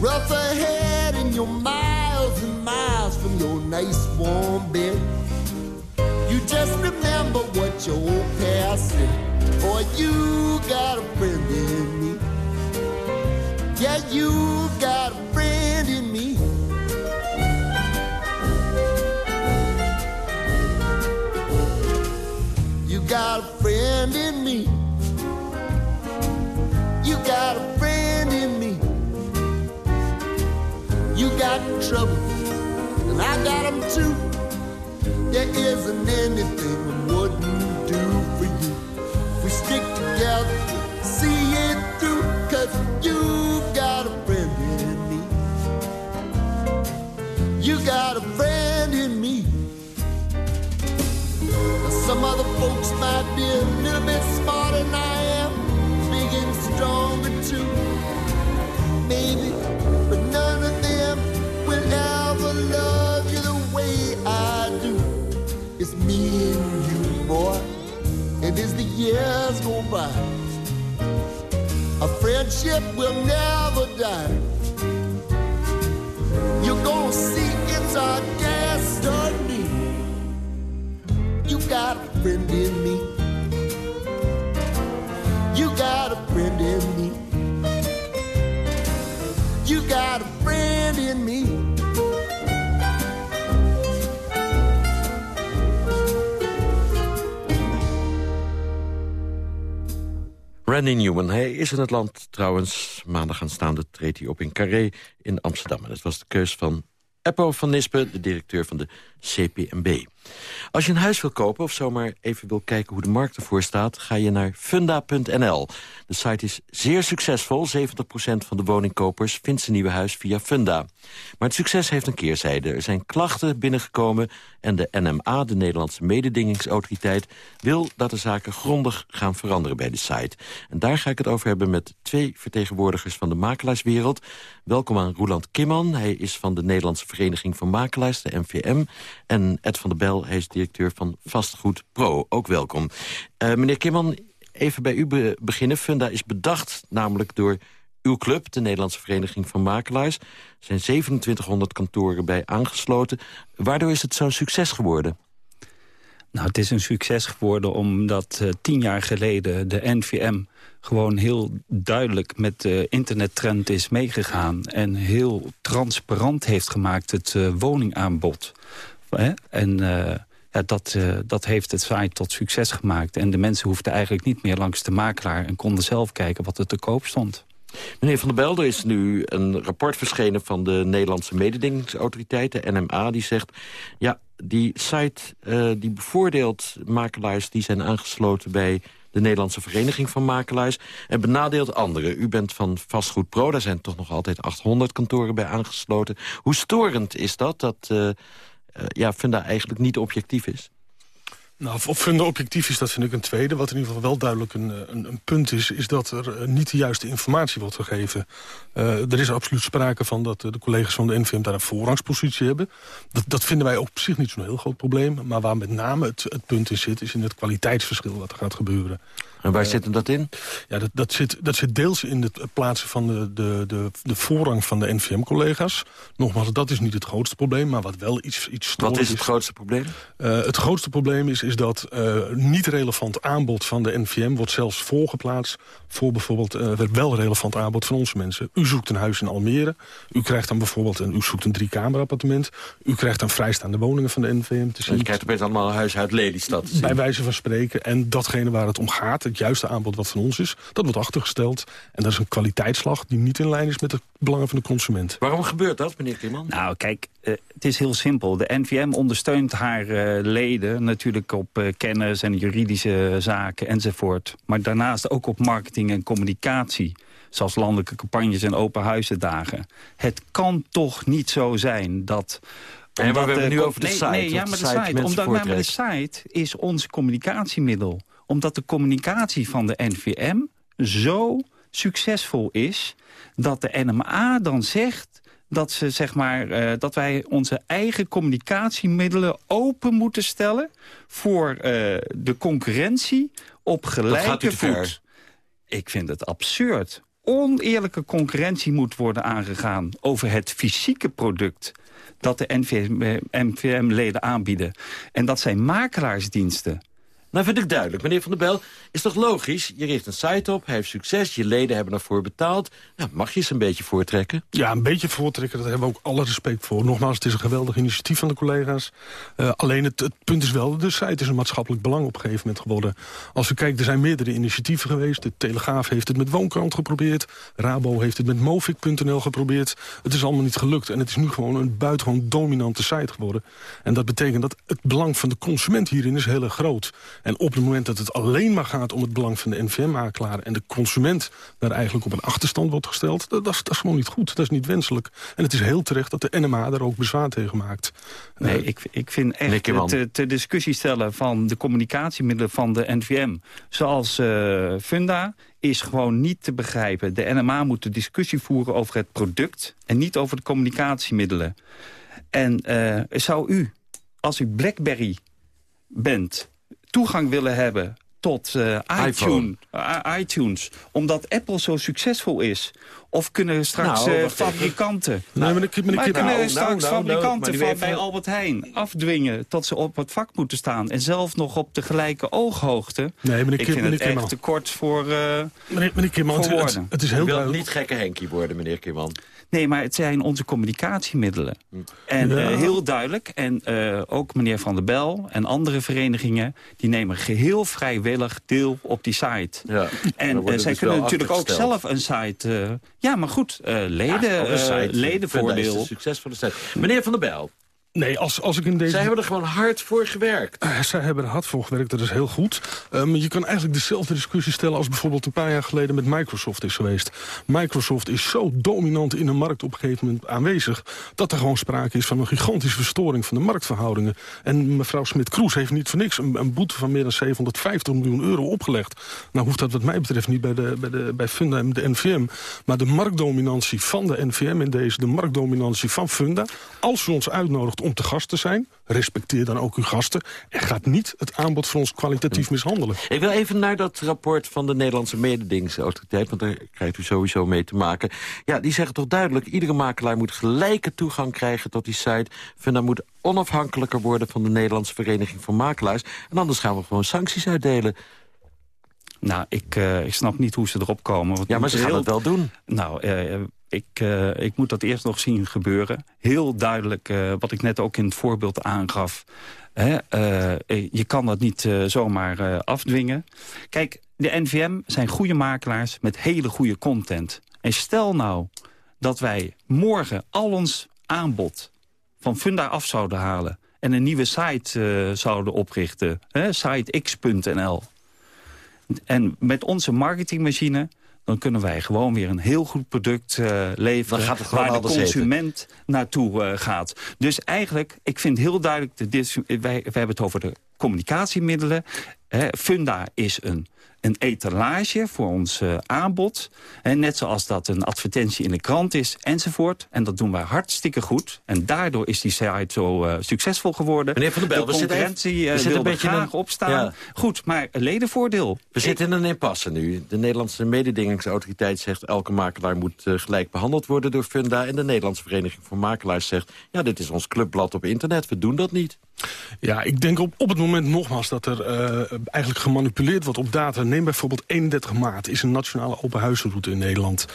rough ahead and you're miles and miles from your nice warm bed. You just remember what your old past said. Years go by, our friendship will never die. You're gonna see it's our destiny. You got a friend in me. You got a friend in me. Randy Newman, hij is in het land trouwens. Maandag aanstaande treedt hij op in Carré in Amsterdam. En dat was de keus van Eppo van Nispen, de directeur van de CPMB. Als je een huis wil kopen of zomaar even wil kijken hoe de markt ervoor staat... ga je naar funda.nl. De site is zeer succesvol. 70% van de woningkopers vindt zijn nieuwe huis via Funda. Maar het succes heeft een keerzijde. Er zijn klachten binnengekomen en de NMA, de Nederlandse mededingingsautoriteit... wil dat de zaken grondig gaan veranderen bij de site. En daar ga ik het over hebben met twee vertegenwoordigers van de makelaarswereld. Welkom aan Roeland Kimman. Hij is van de Nederlandse Vereniging van Makelaars, de NVM. En Ed van der Bel, hij is directeur van Vastgoed Pro. Ook welkom. Uh, meneer Kimman, even bij u be beginnen. Funda is bedacht namelijk door uw club, de Nederlandse Vereniging van Makelaars. Er zijn 2700 kantoren bij aangesloten. Waardoor is het zo'n succes geworden? Nou, het is een succes geworden omdat uh, tien jaar geleden de NVM gewoon heel duidelijk met de internettrend is meegegaan... en heel transparant heeft gemaakt het uh, woningaanbod. En uh, ja, dat, uh, dat heeft het site tot succes gemaakt. En de mensen hoefden eigenlijk niet meer langs de makelaar... en konden zelf kijken wat er te koop stond. Meneer Van der Bel, er is nu een rapport verschenen van de Nederlandse mededingingsautoriteit, de NMA, die zegt... ja, die site uh, die bevoordeelt makelaars die zijn aangesloten bij de Nederlandse Vereniging van Makelaars... en benadeelt anderen. U bent van Vastgoed Pro, daar zijn toch nog altijd 800 kantoren bij aangesloten. Hoe storend is dat, dat ja, Funda eigenlijk niet objectief is? Nou, of Funda objectief is, dat vind ik een tweede. Wat in ieder geval wel duidelijk een, een, een punt is... is dat er niet de juiste informatie wordt gegeven. Er is absoluut sprake van dat de collega's van de NVM daar een voorrangspositie hebben. Dat, dat vinden wij op zich niet zo'n heel groot probleem. Maar waar met name het, het punt in zit, is in het kwaliteitsverschil wat er gaat gebeuren. En waar uh, zit hem dat in? Ja, dat, dat, zit, dat zit deels in het plaatsen van de, de, de, de voorrang van de NVM-collega's. Nogmaals, dat is niet het grootste probleem, maar wat wel iets, iets Wat is het grootste probleem? Uh, het grootste probleem is, is dat uh, niet relevant aanbod van de NVM wordt zelfs voorgeplaatst voor bijvoorbeeld uh, wel relevant aanbod van onze mensen. U zoekt een huis in Almere, u krijgt dan bijvoorbeeld een, u zoekt een drie-kamer-appartement, u krijgt dan vrijstaande woningen van de NVM te zien. Je krijgt opeens allemaal een huis uit Lelystad. Bij wijze van spreken. En datgene waar het om gaat, het juiste aanbod wat van ons is, dat wordt achtergesteld. En dat is een kwaliteitsslag die niet in lijn is met de belangen van de consument. Waarom gebeurt dat, meneer Kimman? Nou, kijk, uh, het is heel simpel. De NVM ondersteunt haar uh, leden natuurlijk op uh, kennis en juridische zaken enzovoort. Maar daarnaast ook op marketing en communicatie. Zoals landelijke campagnes en open huizendagen. Het kan toch niet zo zijn dat... En we hebben het nu over de nee, site. Nee, ja, maar de site, omdat, maar de site is ons communicatiemiddel. Omdat de communicatie van de NVM zo succesvol is... dat de NMA dan zegt dat, ze, zeg maar, uh, dat wij onze eigen communicatiemiddelen open moeten stellen... voor uh, de concurrentie op gelijke voet. Ik vind het absurd. Oneerlijke concurrentie moet worden aangegaan over het fysieke product dat de NVM-leden aanbieden. En dat zijn makelaarsdiensten Nou, vind ik duidelijk. Meneer Van der Bel, is toch logisch? Je richt een site op, hij heeft succes, je leden hebben ervoor betaald. Nou, mag je ze een beetje voortrekken? Ja, een beetje voortrekken, daar hebben we ook alle respect voor. Nogmaals, het is een geweldig initiatief van de collega's. Uh, alleen het, het, punt is wel, de site is een maatschappelijk belang op een gegeven moment geworden. Als u kijkt, er zijn meerdere initiatieven geweest. De Telegraaf heeft het met Woonkrant geprobeerd. Rabo heeft het met Movic.nl geprobeerd. Het is allemaal niet gelukt en het is nu gewoon een buitengewoon dominante site geworden. En dat betekent dat het belang van de consument hierin is heel erg groot. En op het moment dat het alleen maar gaat om het belang van de NVM-makelaar... en de consument daar eigenlijk op een achterstand wordt gesteld... Dat, dat, is, dat, is, gewoon niet goed, dat is niet wenselijk. En het is heel terecht dat de NMA daar ook bezwaar tegen maakt. Nee, uh, ik, ik vind echt het te discussie stellen van de communicatiemiddelen van de NVM... zoals uh, Funda is gewoon niet te begrijpen. De NMA moet de discussie voeren over het product... en niet over de communicatiemiddelen. En uh, zou u, als u BlackBerry bent toegang willen hebben tot uh, iTunes, uh, iTunes, omdat Apple zo succesvol is. Of kunnen straks nou, uh, fabrikanten... Nou, nee, maar, maar, kunnen nou, straks nou, nou, fabrikanten van bij Albert Heijn afdwingen... tot ze op het vak moeten staan. En zelf nog op de gelijke ooghoogte. Nee, meneer Ik vind het echt te kort voor, meneer, meneer Kimman, voor het, het, is heel duidelijk. niet gekke Henkie worden, meneer Kimman. Nee, maar het zijn onze communicatiemiddelen. En ja. uh, heel duidelijk, en uh, ook meneer Van der Bel en andere verenigingen... die nemen geheel vrijwillig deel op die site. Ja, en uh, zij dus kunnen natuurlijk ook zelf een site... ja, maar goed, leden, Ach, site, ledenvoordeel. Succesvolle site. Meneer Van der Bel, Nee, als, als ik in deze... Zij hebben er gewoon hard voor gewerkt. Uh, zij hebben er hard voor gewerkt, dat is heel goed. Um, je kan eigenlijk dezelfde discussie stellen... als bijvoorbeeld een paar jaar geleden met Microsoft is geweest. Microsoft is zo dominant in de markt op een gegeven moment aanwezig... dat er gewoon sprake is van een gigantische verstoring van de marktverhoudingen. En mevrouw Smit-Kroes heeft niet voor niks een, een, boete van meer dan 750 miljoen euro opgelegd. Nou hoeft dat wat mij betreft niet bij, de, bij, de, bij Funda en de NVM. Maar de marktdominantie van de NVM in deze, de marktdominantie van Funda... als u ons uitnodigt om te gast te zijn. Respecteer dan ook uw gasten. En gaat niet het aanbod van ons kwalitatief mishandelen. Ik wil even naar dat rapport van de Nederlandse mededingingsautoriteit... want daar krijgt u sowieso mee te maken. Ja, die zeggen toch duidelijk... iedere makelaar moet gelijke toegang krijgen tot die site. Funda moet onafhankelijker worden van de Nederlandse Vereniging van Makelaars. En anders gaan we gewoon sancties uitdelen. Nou, ik, uh, ik snap niet hoe ze erop komen. Want ja, maar ze gaan heel... het wel doen. Nou, uh, ik, uh, ik moet dat eerst nog zien gebeuren. Heel duidelijk, uh, wat ik net ook in het voorbeeld aangaf. Hè, uh, je kan dat niet zomaar afdwingen. Kijk, de NVM zijn goede makelaars met hele goede content. En stel nou dat wij morgen al ons aanbod van Funda af zouden halen... en een nieuwe site zouden oprichten, sitex.nl... En met onze marketingmachine dan kunnen wij gewoon weer een heel goed product uh, leveren... Dan gaat het waar de consument naartoe uh, gaat. Dus eigenlijk, ik vind heel duidelijk... De, wij, wij hebben het over de communicatiemiddelen. Hè, Funda is een een etalage voor ons uh, aanbod. En net zoals dat een advertentie in de krant is enzovoort. En dat doen wij hartstikke goed. En daardoor is die site zo uh, succesvol geworden. Meneer Van der Bel, de concurrentie we zitten, uh, wil er graag een... opstaan. Ja. Goed, maar ledenvoordeel. We zitten in een impasse nu. De Nederlandse mededingingsautoriteit zegt... elke makelaar moet uh, gelijk behandeld worden door Funda. En de Nederlandse Vereniging voor Makelaars zegt... ja, dit is ons clubblad op internet, we doen dat niet. Ja, ik denk op, op het moment nogmaals dat er uh, eigenlijk gemanipuleerd wordt op data. Neem bijvoorbeeld 31 maart, is een nationale open huizenroute in Nederland.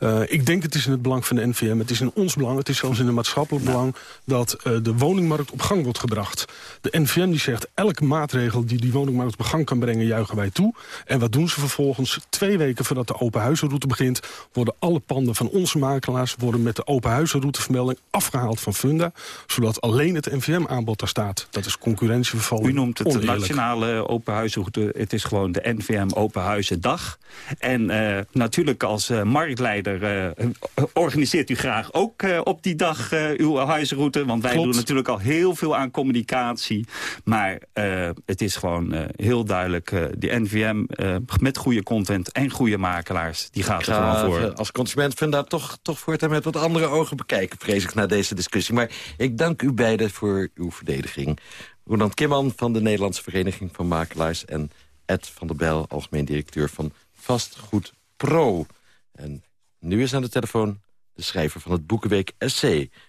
Uh, ik denk het is in het belang van de NVM, het is in ons belang... het is zelfs in het maatschappelijk nou. belang dat uh, de woningmarkt op gang wordt gebracht. De NVM die zegt, elke maatregel die die woningmarkt op gang kan brengen... juichen wij toe. En wat doen ze vervolgens? Twee weken voordat de open huizenroute begint... worden alle panden van onze makelaars... worden met de open huizenroutevermelding afgehaald van Funda... zodat alleen het NVM-aanbod daar staat. Dat is concurrentieverval. U noemt het oneerlijk. de nationale open huizenroute. Het is gewoon de NVM Open Huizendag. En uh, natuurlijk als uh, marktleider uh, organiseert u graag ook op die dag uw huizenroute. Want wij Klopt. doen natuurlijk al heel veel aan communicatie. Maar het is gewoon heel duidelijk. de NVM met goede content en goede makelaars, die gaat er gewoon voor. Als consument vind dat toch, toch voortaan met wat andere ogen bekijken, vrees ik, na deze discussie. Maar ik dank u beiden voor uw verdediging. Roland Kimman van de Nederlandse Vereniging van Makelaars... en Ed van der Bijl, algemeen directeur van Vastgoed Pro. En nu is aan de telefoon de schrijver van het Boekenweek SC.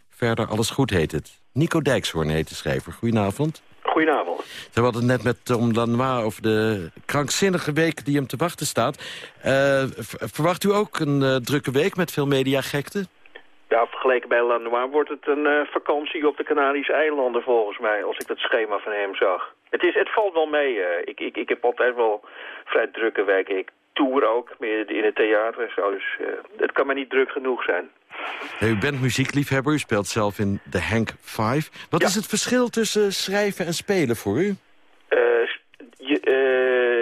Verder alles goed heet het. Nico Dijkshoorn heet de schrijver. Goedenavond. Goedenavond. We hadden het net met Tom Lanois over de krankzinnige week die hem te wachten staat. Uh, verwacht u ook een uh, drukke week met veel mediagekte? Ja, vergeleken bij Lanois wordt het een uh, vakantie op de Canarische eilanden volgens mij, als ik het schema van hem zag. Het, is, het valt wel mee. ik, ik, ik heb altijd wel vrij drukke weken. Ik tour ook, meer in het theater en zo. Dus het kan maar niet druk genoeg zijn. u bent muziekliefhebber, u speelt zelf in The Hank 5. Wat is het verschil tussen schrijven en spelen voor u? Je,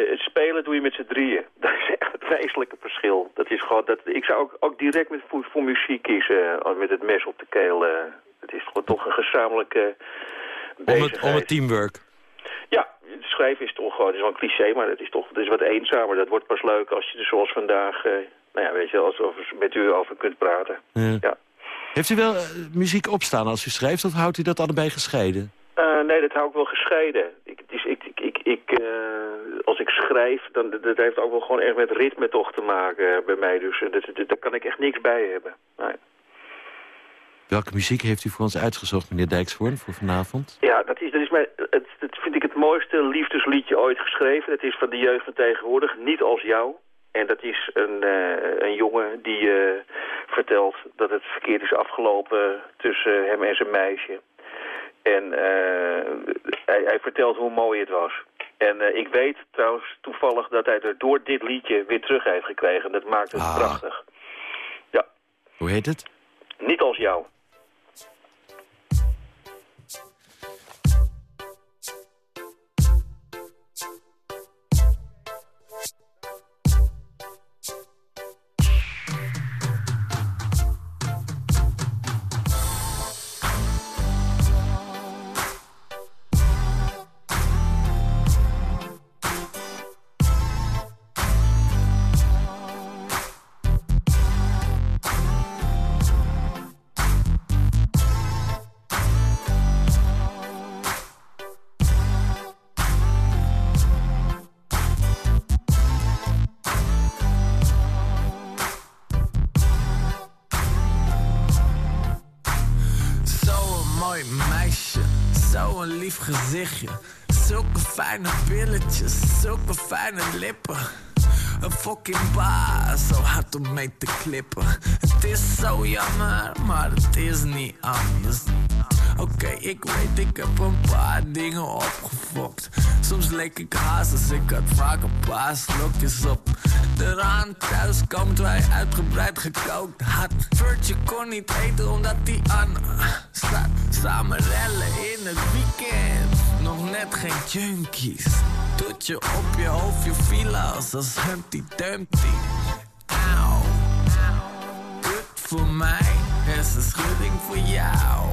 het spelen doe je met z'n drieën. Dat is het wezenlijke verschil. Dat is gewoon, dat, ik zou ook, ook direct met, voor, voor muziek kiezen, uh, met het mes op de keel. het is gewoon toch een gezamenlijke om het, om het teamwork? Ja, schrijven is toch gewoon, het is wel een cliché, maar het is toch het is wat eenzamer. Dat wordt pas leuk als je er zoals vandaag nou ja, weet je, alsof je met u over kunt praten. Ja. ja. Heeft u wel uh, muziek opstaan als u schrijft, of houdt u dat allebei gescheiden? Uh, nee, dat hou ik wel gescheiden. Ik, is, ik, ik, uh, als ik schrijf, dan dat heeft ook wel gewoon echt met ritme toch te maken bij mij. Dus dat, dat, daar kan ik echt niks bij hebben. Nee. Welke muziek heeft u voor ons uitgezocht, meneer Dijkshoorn, voor vanavond? Ja, dat is, dat is mijn, het, dat vind ik het mooiste liefdesliedje ooit geschreven. Het is van de jeugd van tegenwoordig, Niet als jou. En dat is een, uh, een jongen die uh, vertelt dat het verkeerd is afgelopen tussen hem en zijn meisje. En uh, hij, hij, vertelt hoe mooi het was. En ik weet trouwens toevallig dat hij er door dit liedje weer terug heeft gekregen. Dat maakt het ah. prachtig. Ja. Hoe heet het? Niet als jou. Fijne lippen. Een fucking baas, zo hard om mee te klippen. Het is zo jammer, maar het is niet anders. Oké, ik weet, ik heb een paar dingen opgefokt. Soms leek ik haast, ik had vaak een paar slokjes op. Eraan thuis komt wij uitgebreid gekookt had. Virtue kon niet eten omdat die aan staat. Samen rellen in het weekend nog net geen junkies. Doet je op je hoofd je fila's als Humpty Dumpty. Auw. Kut voor mij is een schudding voor jou.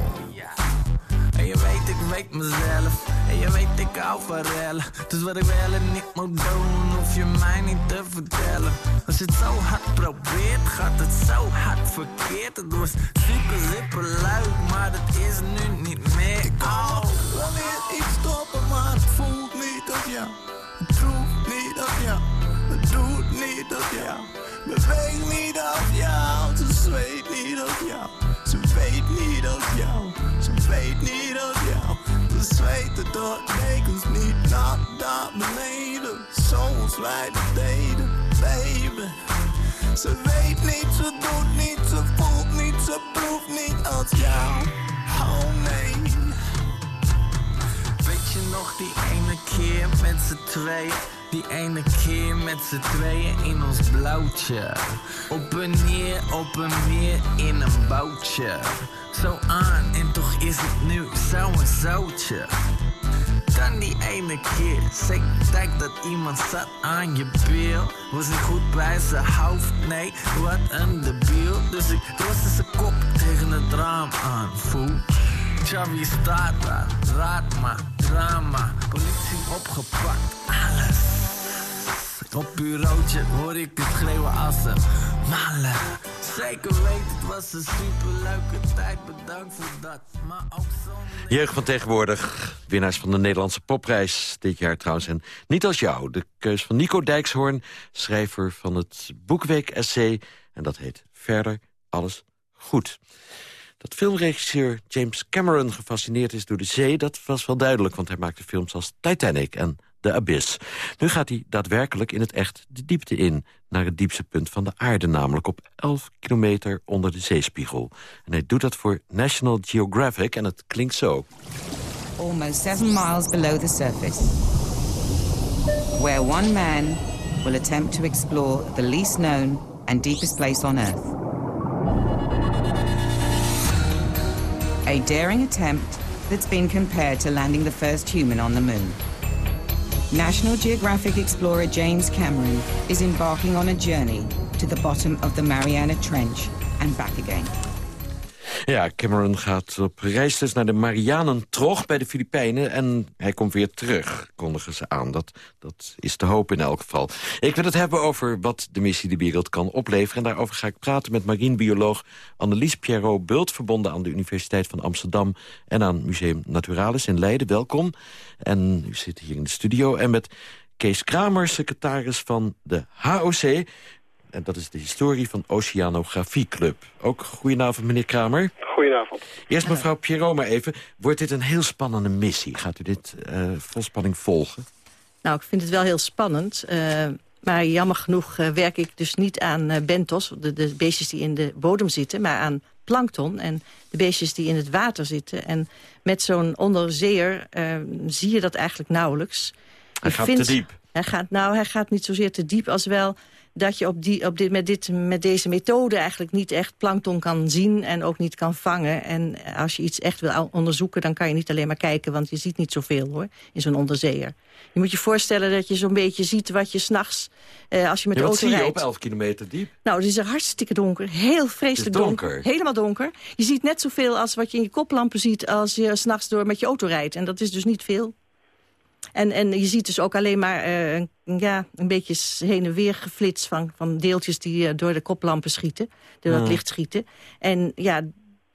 Weet, ik weet mezelf. En je weet, ik hou van rellen. Dus wat ik wel en niet moet doen, hoef je mij niet te vertellen. Als je het zo hard probeert, gaat het zo hard verkeerd. Het was super, super leuk, maar het is nu niet meer. Ik oh. wanneer iets stoppen, maar het voelt niet als jou. Het proeft niet als jou. Het doet niet als jou. Beweegt niet als jou. Ze zweet niet als jou. Ze weet niet als jou. Ze weet niet als zweten door dekens niet naar daar beneden. Zoals wij dat deden, baby. Ze weet niet, ze doet niet, ze voelt niet, ze proeft niet als jou. Oh nee. Weet je nog die ene keer met z'n tweeën? Die ene keer met z'n tweeën in ons blauwtje. Op een neer, op een meer in een boutje. Zo aan en toch is het nu zo'n zoutje. Dan die ene keer, zeker dat iemand zat aan je bil. Was niet goed bij zijn hoofd, nee, wat een debiel. Dus ik loste zijn kop tegen het raam aan, voel. Xavi staat daar, raad maar, drama, politie opgepakt, alles. Op bureautje hoor ik het schreeuwen als een malle. Zeker weet, het was een superleuke tijd, bedankt voor dat. Maar ook zo'n... Jeugd van tegenwoordig, winnaars van de Nederlandse popprijs dit jaar trouwens. En niet als jou, de keus van Nico Dijkshoorn, schrijver van het Boekweek Essay. En dat heet Verder Alles Goed. Dat filmregisseur James Cameron gefascineerd is door de zee... dat was wel duidelijk, want hij maakte films als Titanic en The Abyss. Nu gaat hij daadwerkelijk in het echt de diepte in... naar het diepste punt van de aarde, namelijk op 11 kilometer onder de zeespiegel. En hij doet dat voor National Geographic en het klinkt zo. Almost seven miles below the surface. Where one man will attempt to explore the least known and deepest place on Earth. A daring attempt that's been compared to landing the first human on the moon. National Geographic explorer James Cameron is embarking on a journey to the bottom of the Mariana Trench and back again. Ja, Cameron gaat op reis dus naar de Marianentrog bij de Filipijnen... en hij komt weer terug, kondigen ze aan. Dat, dat is de hoop in elk geval. Ik wil het hebben over wat de missie de wereld kan opleveren... en daarover ga ik praten met marinebioloog Annelies Pierrot Bult... verbonden aan de Universiteit van Amsterdam en aan Museum Naturalis in Leiden. Welkom. En u zit hier in de studio. En met Kees Kramer, secretaris van de HOC... En dat is de historie van Oceanografie Club. Ook goedenavond, meneer Kramer. Goedenavond. Eerst mevrouw Pierrot maar even. Wordt dit een heel spannende missie? Gaat u dit uh, vol spanning volgen? Nou, ik vind het wel heel spannend. Uh, maar jammer genoeg uh, werk ik dus niet aan bentos, de, de beestjes die in de bodem zitten... maar aan plankton en de beestjes die in het water zitten. En met zo'n onderzeeër zie je dat eigenlijk nauwelijks. Hij gaat te diep. Hij gaat, nou, hij gaat niet zozeer te diep als wel dat je op die, op dit, met, dit, met deze methode eigenlijk niet echt plankton kan zien en ook niet kan vangen. En als je iets echt wil onderzoeken, dan kan je niet alleen maar kijken, want je ziet niet zoveel hoor, in zo'n onderzeeër. Je moet je voorstellen dat je zo'n beetje ziet wat je s'nachts, eh, als je met ja, de auto zie je rijdt. op 11 kilometer diep? Nou, het is er hartstikke donker, heel vreselijk donker. donker. Helemaal donker. Je ziet net zoveel als wat je in je koplampen ziet als je s'nachts door met je auto rijdt. En dat is dus niet veel. En, en je ziet dus ook alleen maar uh, een, ja, een beetje heen en weer geflits van, van deeltjes die uh, door de koplampen schieten. Door dat Ja. licht schieten. En ja,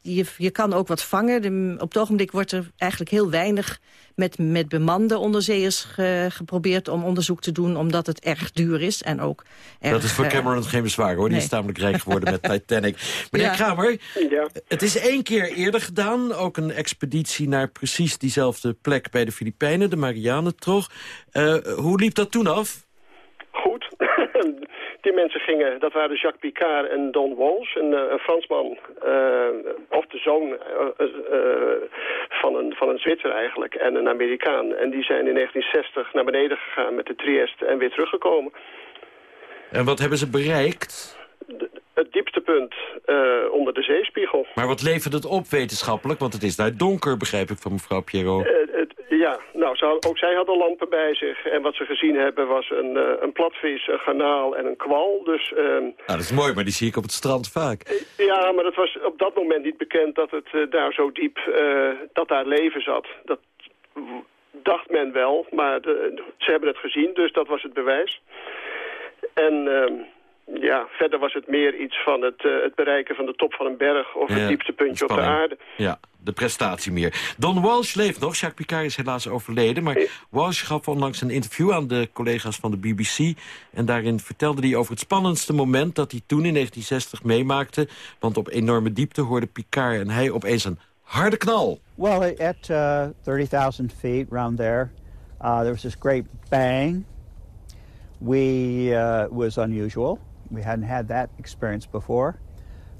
je, je kan ook wat vangen. De- op het ogenblik wordt er eigenlijk heel weinig met, met bemande onderzeeërs ge- geprobeerd om onderzoek te doen. Omdat het erg duur is en ook erg... dat is voor eh, Cameron geen bezwaar, hoor. Die is tamelijk rijk geworden met Titanic. Meneer Ja. Kramer, het is één keer eerder gedaan. Ook een expeditie naar precies diezelfde plek bij de Filipijnen, de Marianentrog. Eh hoe liep dat toen af? Goed. Die mensen gingen, dat waren Jacques Picard en Don Walsh, een, eh, een Fransman, eh, of de zoon eh, van, een, van een Zwitser eigenlijk, en een Amerikaan. En die zijn in 1960 naar beneden gegaan met de Trieste en weer teruggekomen. En wat hebben ze bereikt? Het diepste punt eh, onder de zeespiegel. Maar wat levert het op wetenschappelijk? Want het is daar donker, begrijp ik van mevrouw Pierrot. Het- ja, nou, ze ook zij hadden lampen bij zich. En wat ze gezien hebben was een, eh, een platvis, een garnaal en een kwal. Dus ehm, Nou, dat is mooi, maar die zie ik op het strand vaak. ja, maar het was op dat moment niet bekend dat het eh, daar zo diep, eh, dat daar leven zat. Dat dacht men wel, maar de- ze hebben het gezien, dus dat was het bewijs. En ehm, ja, verder was het meer iets van het, eh, het bereiken van de top van een berg... of Ja, het diepste puntje op de aarde. Ja, de prestatie meer. Don Walsh leeft nog. Jacques Picard is helaas overleden. Maar Walsh gaf onlangs een interview aan de collega's van de BBC. En daarin vertelde hij over het spannendste moment... dat hij toen in 1960 meemaakte. Want op enorme diepte hoorde Picard en hij opeens een harde knal. Well, at uh, 30,000 feet, around there, uh, there was this great bang. We uh, was unusual. We hadn't had that experience before.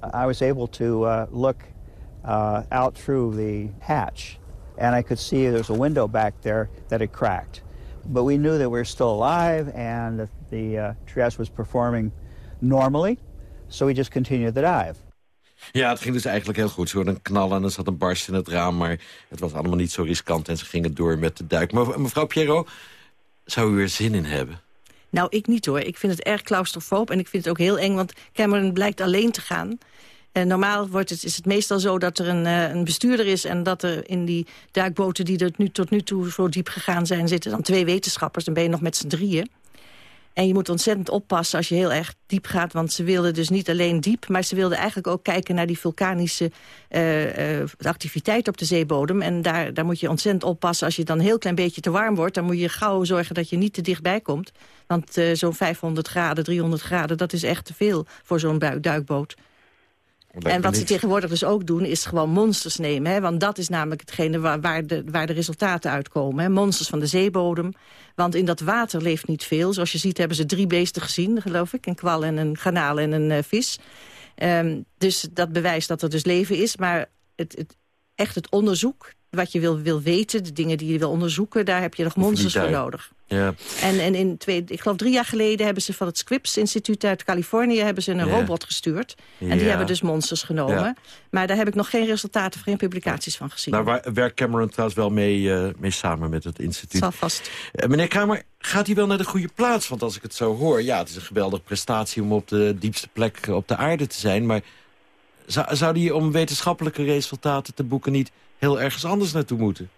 Uh, I was able to uh, look uh, out through the hatch, and I could see there was a window back there that had cracked. But we knew that we were still alive, and that the uh, triage was performing normally, so we just continued the dive. Ja, het ging dus eigenlijk heel goed. Ze hoorden een knal en er zat een barst in het raam. Maar het was allemaal niet zo riskant en ze gingen door met de duik. Maar mevrouw Pierrot, zou u er zin in hebben? Nou, ik niet hoor. Ik vind het erg claustrofoob en ik vind het ook heel eng... want Cameron blijkt alleen te gaan. En normaal wordt het, is het meestal zo dat er een, eh, een bestuurder is... en dat er in die duikboten die er nu, tot nu toe zo diep gegaan zijn... zitten dan twee wetenschappers, dan ben je nog met z'n drieën. En je moet ontzettend oppassen als je heel erg diep gaat... want ze wilden dus niet alleen diep... maar ze wilden eigenlijk ook kijken naar die vulkanische eh, eh, activiteit op de zeebodem. En daar, daar moet je ontzettend oppassen. Als je dan een heel klein beetje te warm wordt... dan moet je gauw zorgen dat je niet te dichtbij komt. Want eh, zo'n 500 graden, 300 graden, dat is echt te veel voor zo'n duikboot. En wat ze tegenwoordig dus ook doen, is gewoon monsters nemen. Hè? Want dat is namelijk hetgene waar, waar, de, waar de resultaten uitkomen. Hè? Monsters van de zeebodem. Want in dat water leeft niet veel. Zoals je ziet hebben ze drie beesten gezien, geloof ik. Een kwal en een garnaal en een uh, vis. Um, dus dat bewijst dat er dus leven is. Maar het, het, echt het onderzoek, wat je wil, wil weten... de dingen die je wil onderzoeken, daar heb je nog monsters voor nodig. Ja. En, en in twee, ik geloof drie jaar geleden hebben ze van het Scripps Instituut uit Californië hebben ze een Ja. robot gestuurd. En die hebben dus monsters genomen. Maar daar heb ik nog geen resultaten, geen publicaties van gezien. Daar waar- werkt Cameron trouwens wel mee, eh, mee samen met het instituut. Zal vast. Eh, meneer Kramer, gaat hij wel naar de goede plaats? Want als ik het zo hoor, ja, het is een geweldige prestatie... om op de diepste plek op de aarde te zijn. Maar zou, zou hij om wetenschappelijke resultaten te boeken... niet heel ergens anders naartoe moeten?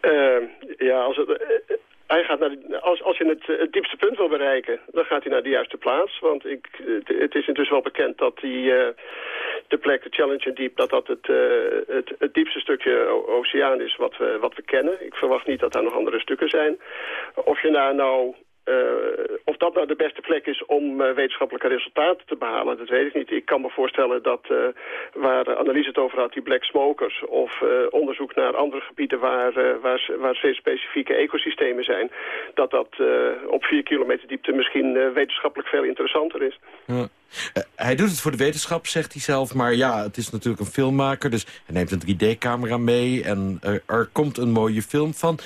Eh, ja, als, het, eh, hij gaat naar als, als je het, diepste punt wil bereiken, dan gaat hij naar de juiste plaats. Want ik, het, is intussen wel bekend dat die, eh, de plek, de Challenger Deep, dat dat het, eh, het, het diepste stukje oceaan is wat we, wat we kennen. Ik verwacht niet dat daar nog andere stukken zijn. Of je daar nou... eh, of dat nou de beste plek is om eh, wetenschappelijke resultaten te behalen, dat weet ik niet. Ik kan me voorstellen dat eh, waar Annelies het over had, die black smokers... of onderzoek naar andere gebieden waar, waar, waar zeer specifieke ecosystemen zijn... dat dat op vier kilometer diepte misschien wetenschappelijk veel interessanter is. Ja. Hij doet het voor de wetenschap, zegt hij zelf. Maar ja, het is natuurlijk een filmmaker. Dus hij neemt een 3D-camera mee. En er, komt een mooie film van.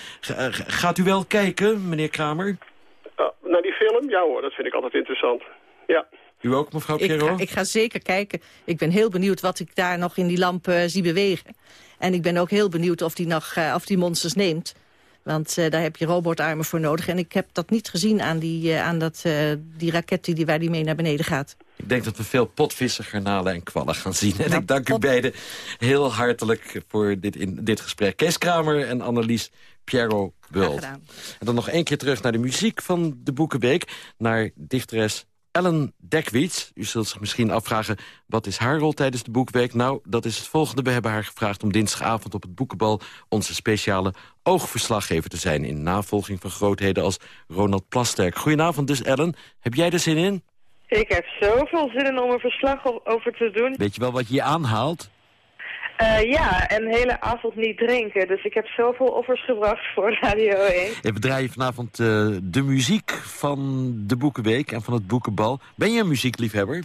Gaat u wel kijken, meneer Kramer? Film? Ja hoor, dat vind ik altijd interessant. Ja. U ook, mevrouw Ik Pierrot? ga, ik ga zeker kijken. Ik ben heel benieuwd wat ik daar nog in die lamp eh, zie bewegen. En ik ben ook heel benieuwd of die, nog, eh, of die monsters neemt. Want eh, daar heb je robotarmen voor nodig. En ik heb dat niet gezien aan die, eh, aan dat, eh, die raket die, die, waar die mee naar beneden gaat. Ik denk dat we veel potvissen, garnalen en kwallen gaan zien. En ik dank u beiden heel hartelijk voor dit, in, dit gesprek. Kees Kramer en Annelies Piero Bult. En dan nog één keer terug naar de muziek van de Boekenweek. Naar dichteres Ellen Dekwits. U zult zich misschien afvragen, wat is haar rol tijdens de Boekenweek? Nou, dat is het volgende. We hebben haar gevraagd om dinsdagavond op het Boekenbal... onze speciale oogverslaggever te zijn... in navolging van grootheden als Ronald Plasterk. Goedenavond dus, Ellen. Heb jij er zin in? Ik heb zoveel zin in om een verslag over te doen. Weet je wel wat je je aanhaalt? Eh, ja, en de hele avond niet drinken. Dus ik heb zoveel offers gebracht voor Radio 1. Ja, We draaien vanavond eh, de muziek van de Boekenweek en van het Boekenbal. Ben je een muziekliefhebber?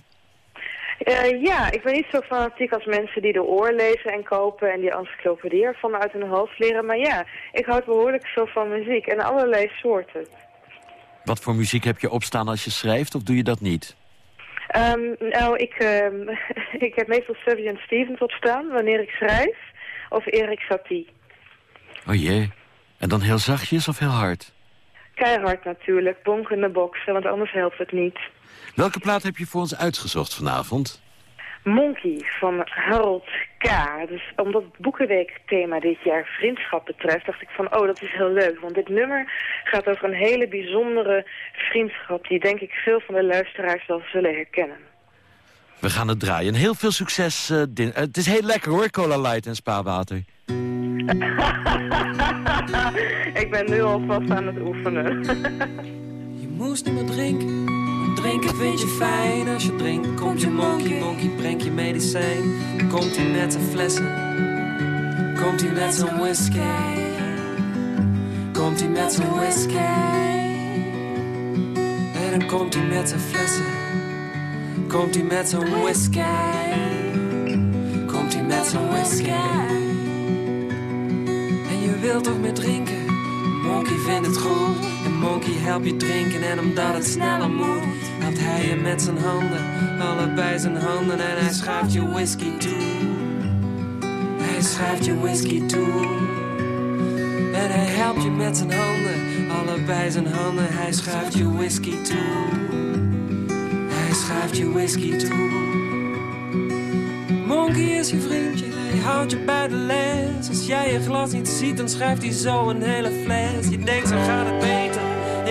Eh, ja, ik ben niet zo fanatiek als mensen die de oor lezen en kopen... en die encyclopedie ervan uit hun hoofd leren. Maar ja, ik houd behoorlijk veel van muziek en allerlei soorten. Wat voor muziek heb je opstaan als je schrijft of doe je dat niet? Ehm, nou, ik, ehm, ik heb meestal Sufjan Stevens op staan wanneer ik schrijf. Of Erik Satie. Oh jee. En dan heel zachtjes of heel hard? Keihard natuurlijk, bonkende boksen, want anders helpt het niet. Welke plaat heb je voor ons uitgezocht vanavond? Monkey van Harold K. Dus omdat het Boekenweek-thema dit jaar vriendschap betreft, dacht ik van, oh, dat is heel leuk. Want dit nummer gaat over een hele bijzondere vriendschap die denk ik veel van de luisteraars wel zullen herkennen. We gaan het draaien. Heel veel succes. eh, din- eh, het is heel lekker hoor, Cola Light en spaarwater. ik ben nu alvast aan het oefenen. Je moest niet meer drinken, drinken vind je fijn. Als je drinkt, komt je monkey, monkey brengt je medicijn. Komt hij met zijn flessen, komt hij met zijn whisky. Komt hij met zijn whisky. En dan komt hij met zijn flessen, komt hij met zijn whisky. Komt hij met zijn whisky. En je wilt toch meer drinken? Monkey vindt het goed. En Monkey helpt je drinken En omdat het sneller moet Helpt hij je met zijn handen Allebei zijn handen. En hij schuift je whisky toe. Hij schuift je whisky toe. En hij helpt je met zijn handen Allebei zijn handen. Hij schuift je whisky toe. Hij schuift je whisky toe Monkey is je vriendje, hij houdt je bij de les. Als jij je glas niet ziet, dan schrijft hij zo een hele fles. Je denkt, zo gaat het beter,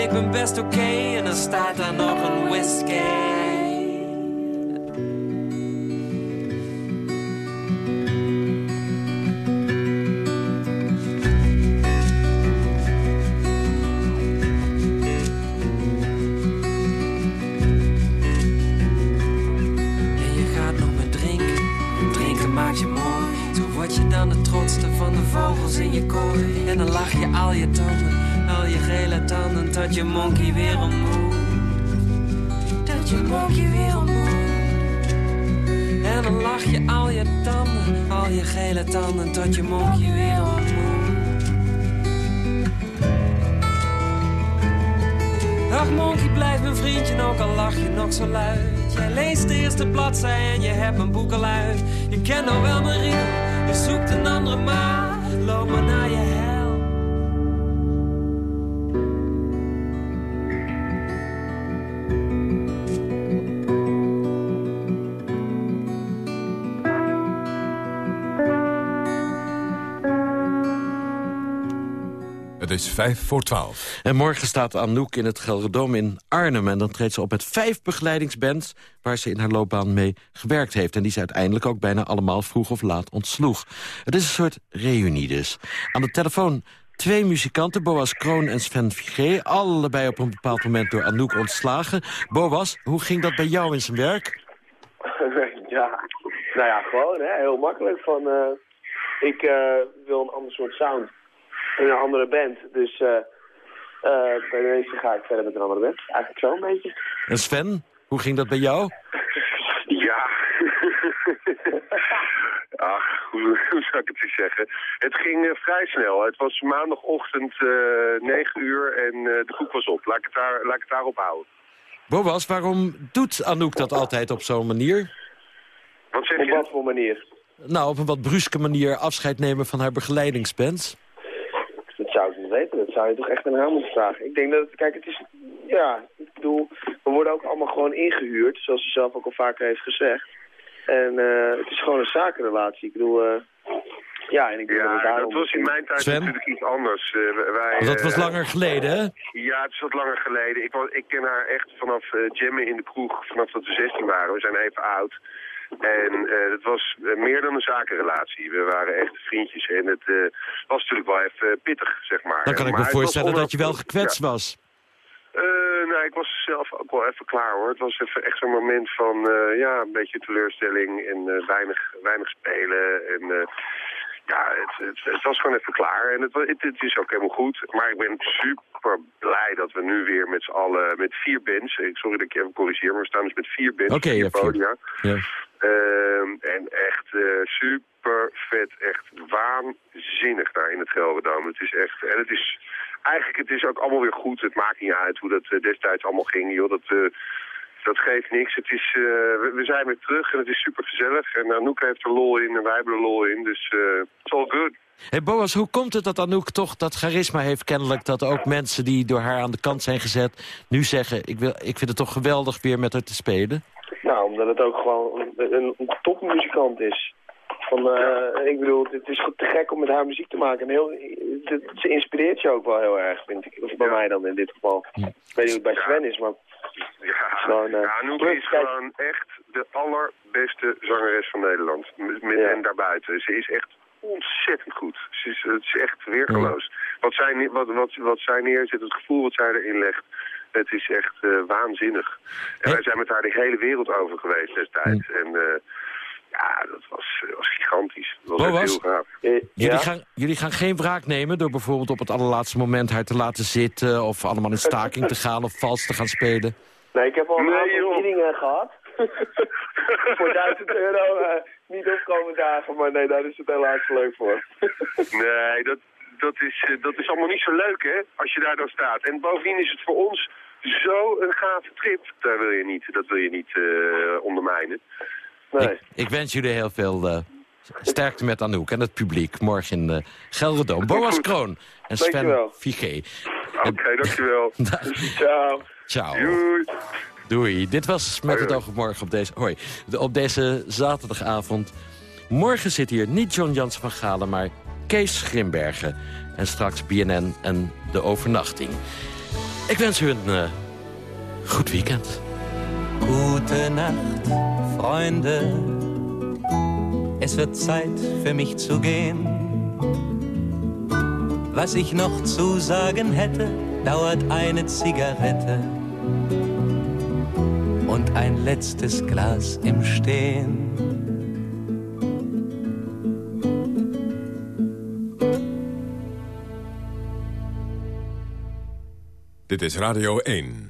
ik ben best oké. En dan staat daar nog een whisky. Gele tanden, tot je monkey weer ontmoet. Ach monkey, blijf mijn vriendje, ook al lach je nog zo luid. Jij leest de eerste bladzij en je hebt mijn boek al uit. Je kent nou wel mijn riedel, je zoekt een andere maat. Loop maar naar je hel. Is vijf voor twaalf. En morgen staat Anouk in het Gelredome in Arnhem. En dan treedt ze op met vijf begeleidingsbands... waar ze in haar loopbaan mee gewerkt heeft. En die ze uiteindelijk ook bijna allemaal vroeg of laat ontsloeg. Het is een soort reunie dus. Aan de telefoon twee muzikanten, Boas Kroon en Sven Vigé... allebei op een bepaald moment door Anouk ontslagen. Boas, hoe ging dat bij jou in zijn werk? ja, nou ja, gewoon hè, heel makkelijk. Van, eh, ik eh, wil een ander soort sound in een andere band. Dus eh eh bij deze ga ik verder met een andere band. Eigenlijk zo een beetje. En Sven, hoe ging dat bij jou? Ja. Ach, hoe, hoe zou ik het eens zeggen? Het ging eh, vrij snel. Het was maandagochtend eh 9 uur en eh, de koek was op. Laat ik het, daar, laat ik het daarop houden. Boas, waarom doet Anouk dat altijd op zo'n manier? Wat zeg Op je? wat voor manier? Nou, op een wat bruske manier afscheid nemen van haar begeleidingsbands. Dat zou ik niet weten. Dat zou je toch echt aan haar moeten vragen. Ik denk dat, het- kijk, het is, ja, ik bedoel, we worden ook allemaal gewoon ingehuurd, zoals ze zelf ook al vaker heeft gezegd. En eh, het is gewoon een zakenrelatie. Ik bedoel, eh, ja, en ik dat Ja, daarom... dat was in mijn tijd Sven? natuurlijk iets anders. Eh, wij, dat was langer geleden, hè? Ja, het is wat langer geleden. Ik, was, ik ken haar echt vanaf eh jammen in de kroeg, vanaf dat we 16 waren. We zijn even oud. En eh, het was eh, meer dan een zakenrelatie. We waren echt vriendjes en het eh, was natuurlijk wel even pittig, zeg maar. Dan kan ik Maar me het voorstellen dat je wel gekwetst Ja. was. Eh, nou, ik was zelf ook wel even klaar hoor. Het was even echt zo'n moment van ja, een beetje teleurstelling en weinig, weinig spelen. En ja, het, het, het was gewoon even klaar. En het, het, het is ook helemaal goed. Maar ik ben super blij dat we nu weer met z'n allen, met vier bands. Sorry dat ik je even corrigeer, maar we staan dus met vier bands Oké, op vier. podia. Ja. Ehm, en echt eh, super vet, echt waanzinnig daar in het Gelredome. Het is echt, en het is, eigenlijk het is ook allemaal weer goed. Het maakt niet uit hoe dat eh, destijds allemaal ging, joh. Dat, eh, dat geeft niks. Het is, eh, we, we zijn weer terug en het is super gezellig. En Anouk heeft er lol in en wij hebben er lol in, dus eh it's all good. Hey Boas, hoe komt het dat Anouk toch dat charisma heeft kennelijk... dat ook mensen die door haar aan de kant zijn gezet... nu zeggen, ik, wil, ik vind het toch geweldig weer met haar te spelen? Nou, omdat het ook gewoon een, topmuzikant is. Van, eh, ik bedoel, het is te gek om met haar muziek te maken. En heel, het- ze inspireert je ook wel heel erg, vind ik. Of bij mij dan in dit geval. Ik weet niet hoe het bij Sven is, maar... Ja, Gewoon, eh, ja, Anouk plus, is kijk- gewoon echt de allerbeste zangeres van Nederland. Met, met- En daarbuiten. Ze is echt ontzettend goed. Ze is, het is echt weergeloos. Wat, zij, wat, wat, wat zij neerzet, het gevoel wat zij erin legt... Het is echt eh, waanzinnig. En wij zijn met haar de hele wereld over geweest destijds. En eh, ja, dat was, eh, was gigantisch. Dat was heel gaaf. Jullie, gaan, jullie gaan geen wraak nemen door bijvoorbeeld op het allerlaatste moment haar te laten zitten... of allemaal in staking te gaan of vals te gaan spelen? Nee, ik heb al een Nee, aantal gehad. voor 1000 euro eh, niet opkomen dagen, maar nee, daar is het helaas te leuk voor. Nee, dat, dat, is, eh, dat is allemaal niet zo leuk, hè, als je daar dan staat. En bovendien is het voor ons zo een gave trip. Daar wil je niet, dat wil je niet eh, ondermijnen. Nee. Ik, ik wens jullie heel veel eh, sterkte met Anouk en het publiek morgen in uh, Gelredome. Boas Kroon en Sven. Vigé. Oké, dankjewel. Ciao. Ciao. Doei. Doei. Dit was Met het oog op morgen op deze, hoi, op deze zaterdagavond. Morgen zit hier niet John Jansen van Galen, maar Kees Grimbergen. En straks BNN en de overnachting. Ik wens u een eh, goed weekend. Gute Nacht, Freunde. Es wird Zeit für mich zu gehen. Was ich noch zu sagen hätte, dauert eine Zigarette und ein letztes Glas im Stehen. Dit is Radio 1.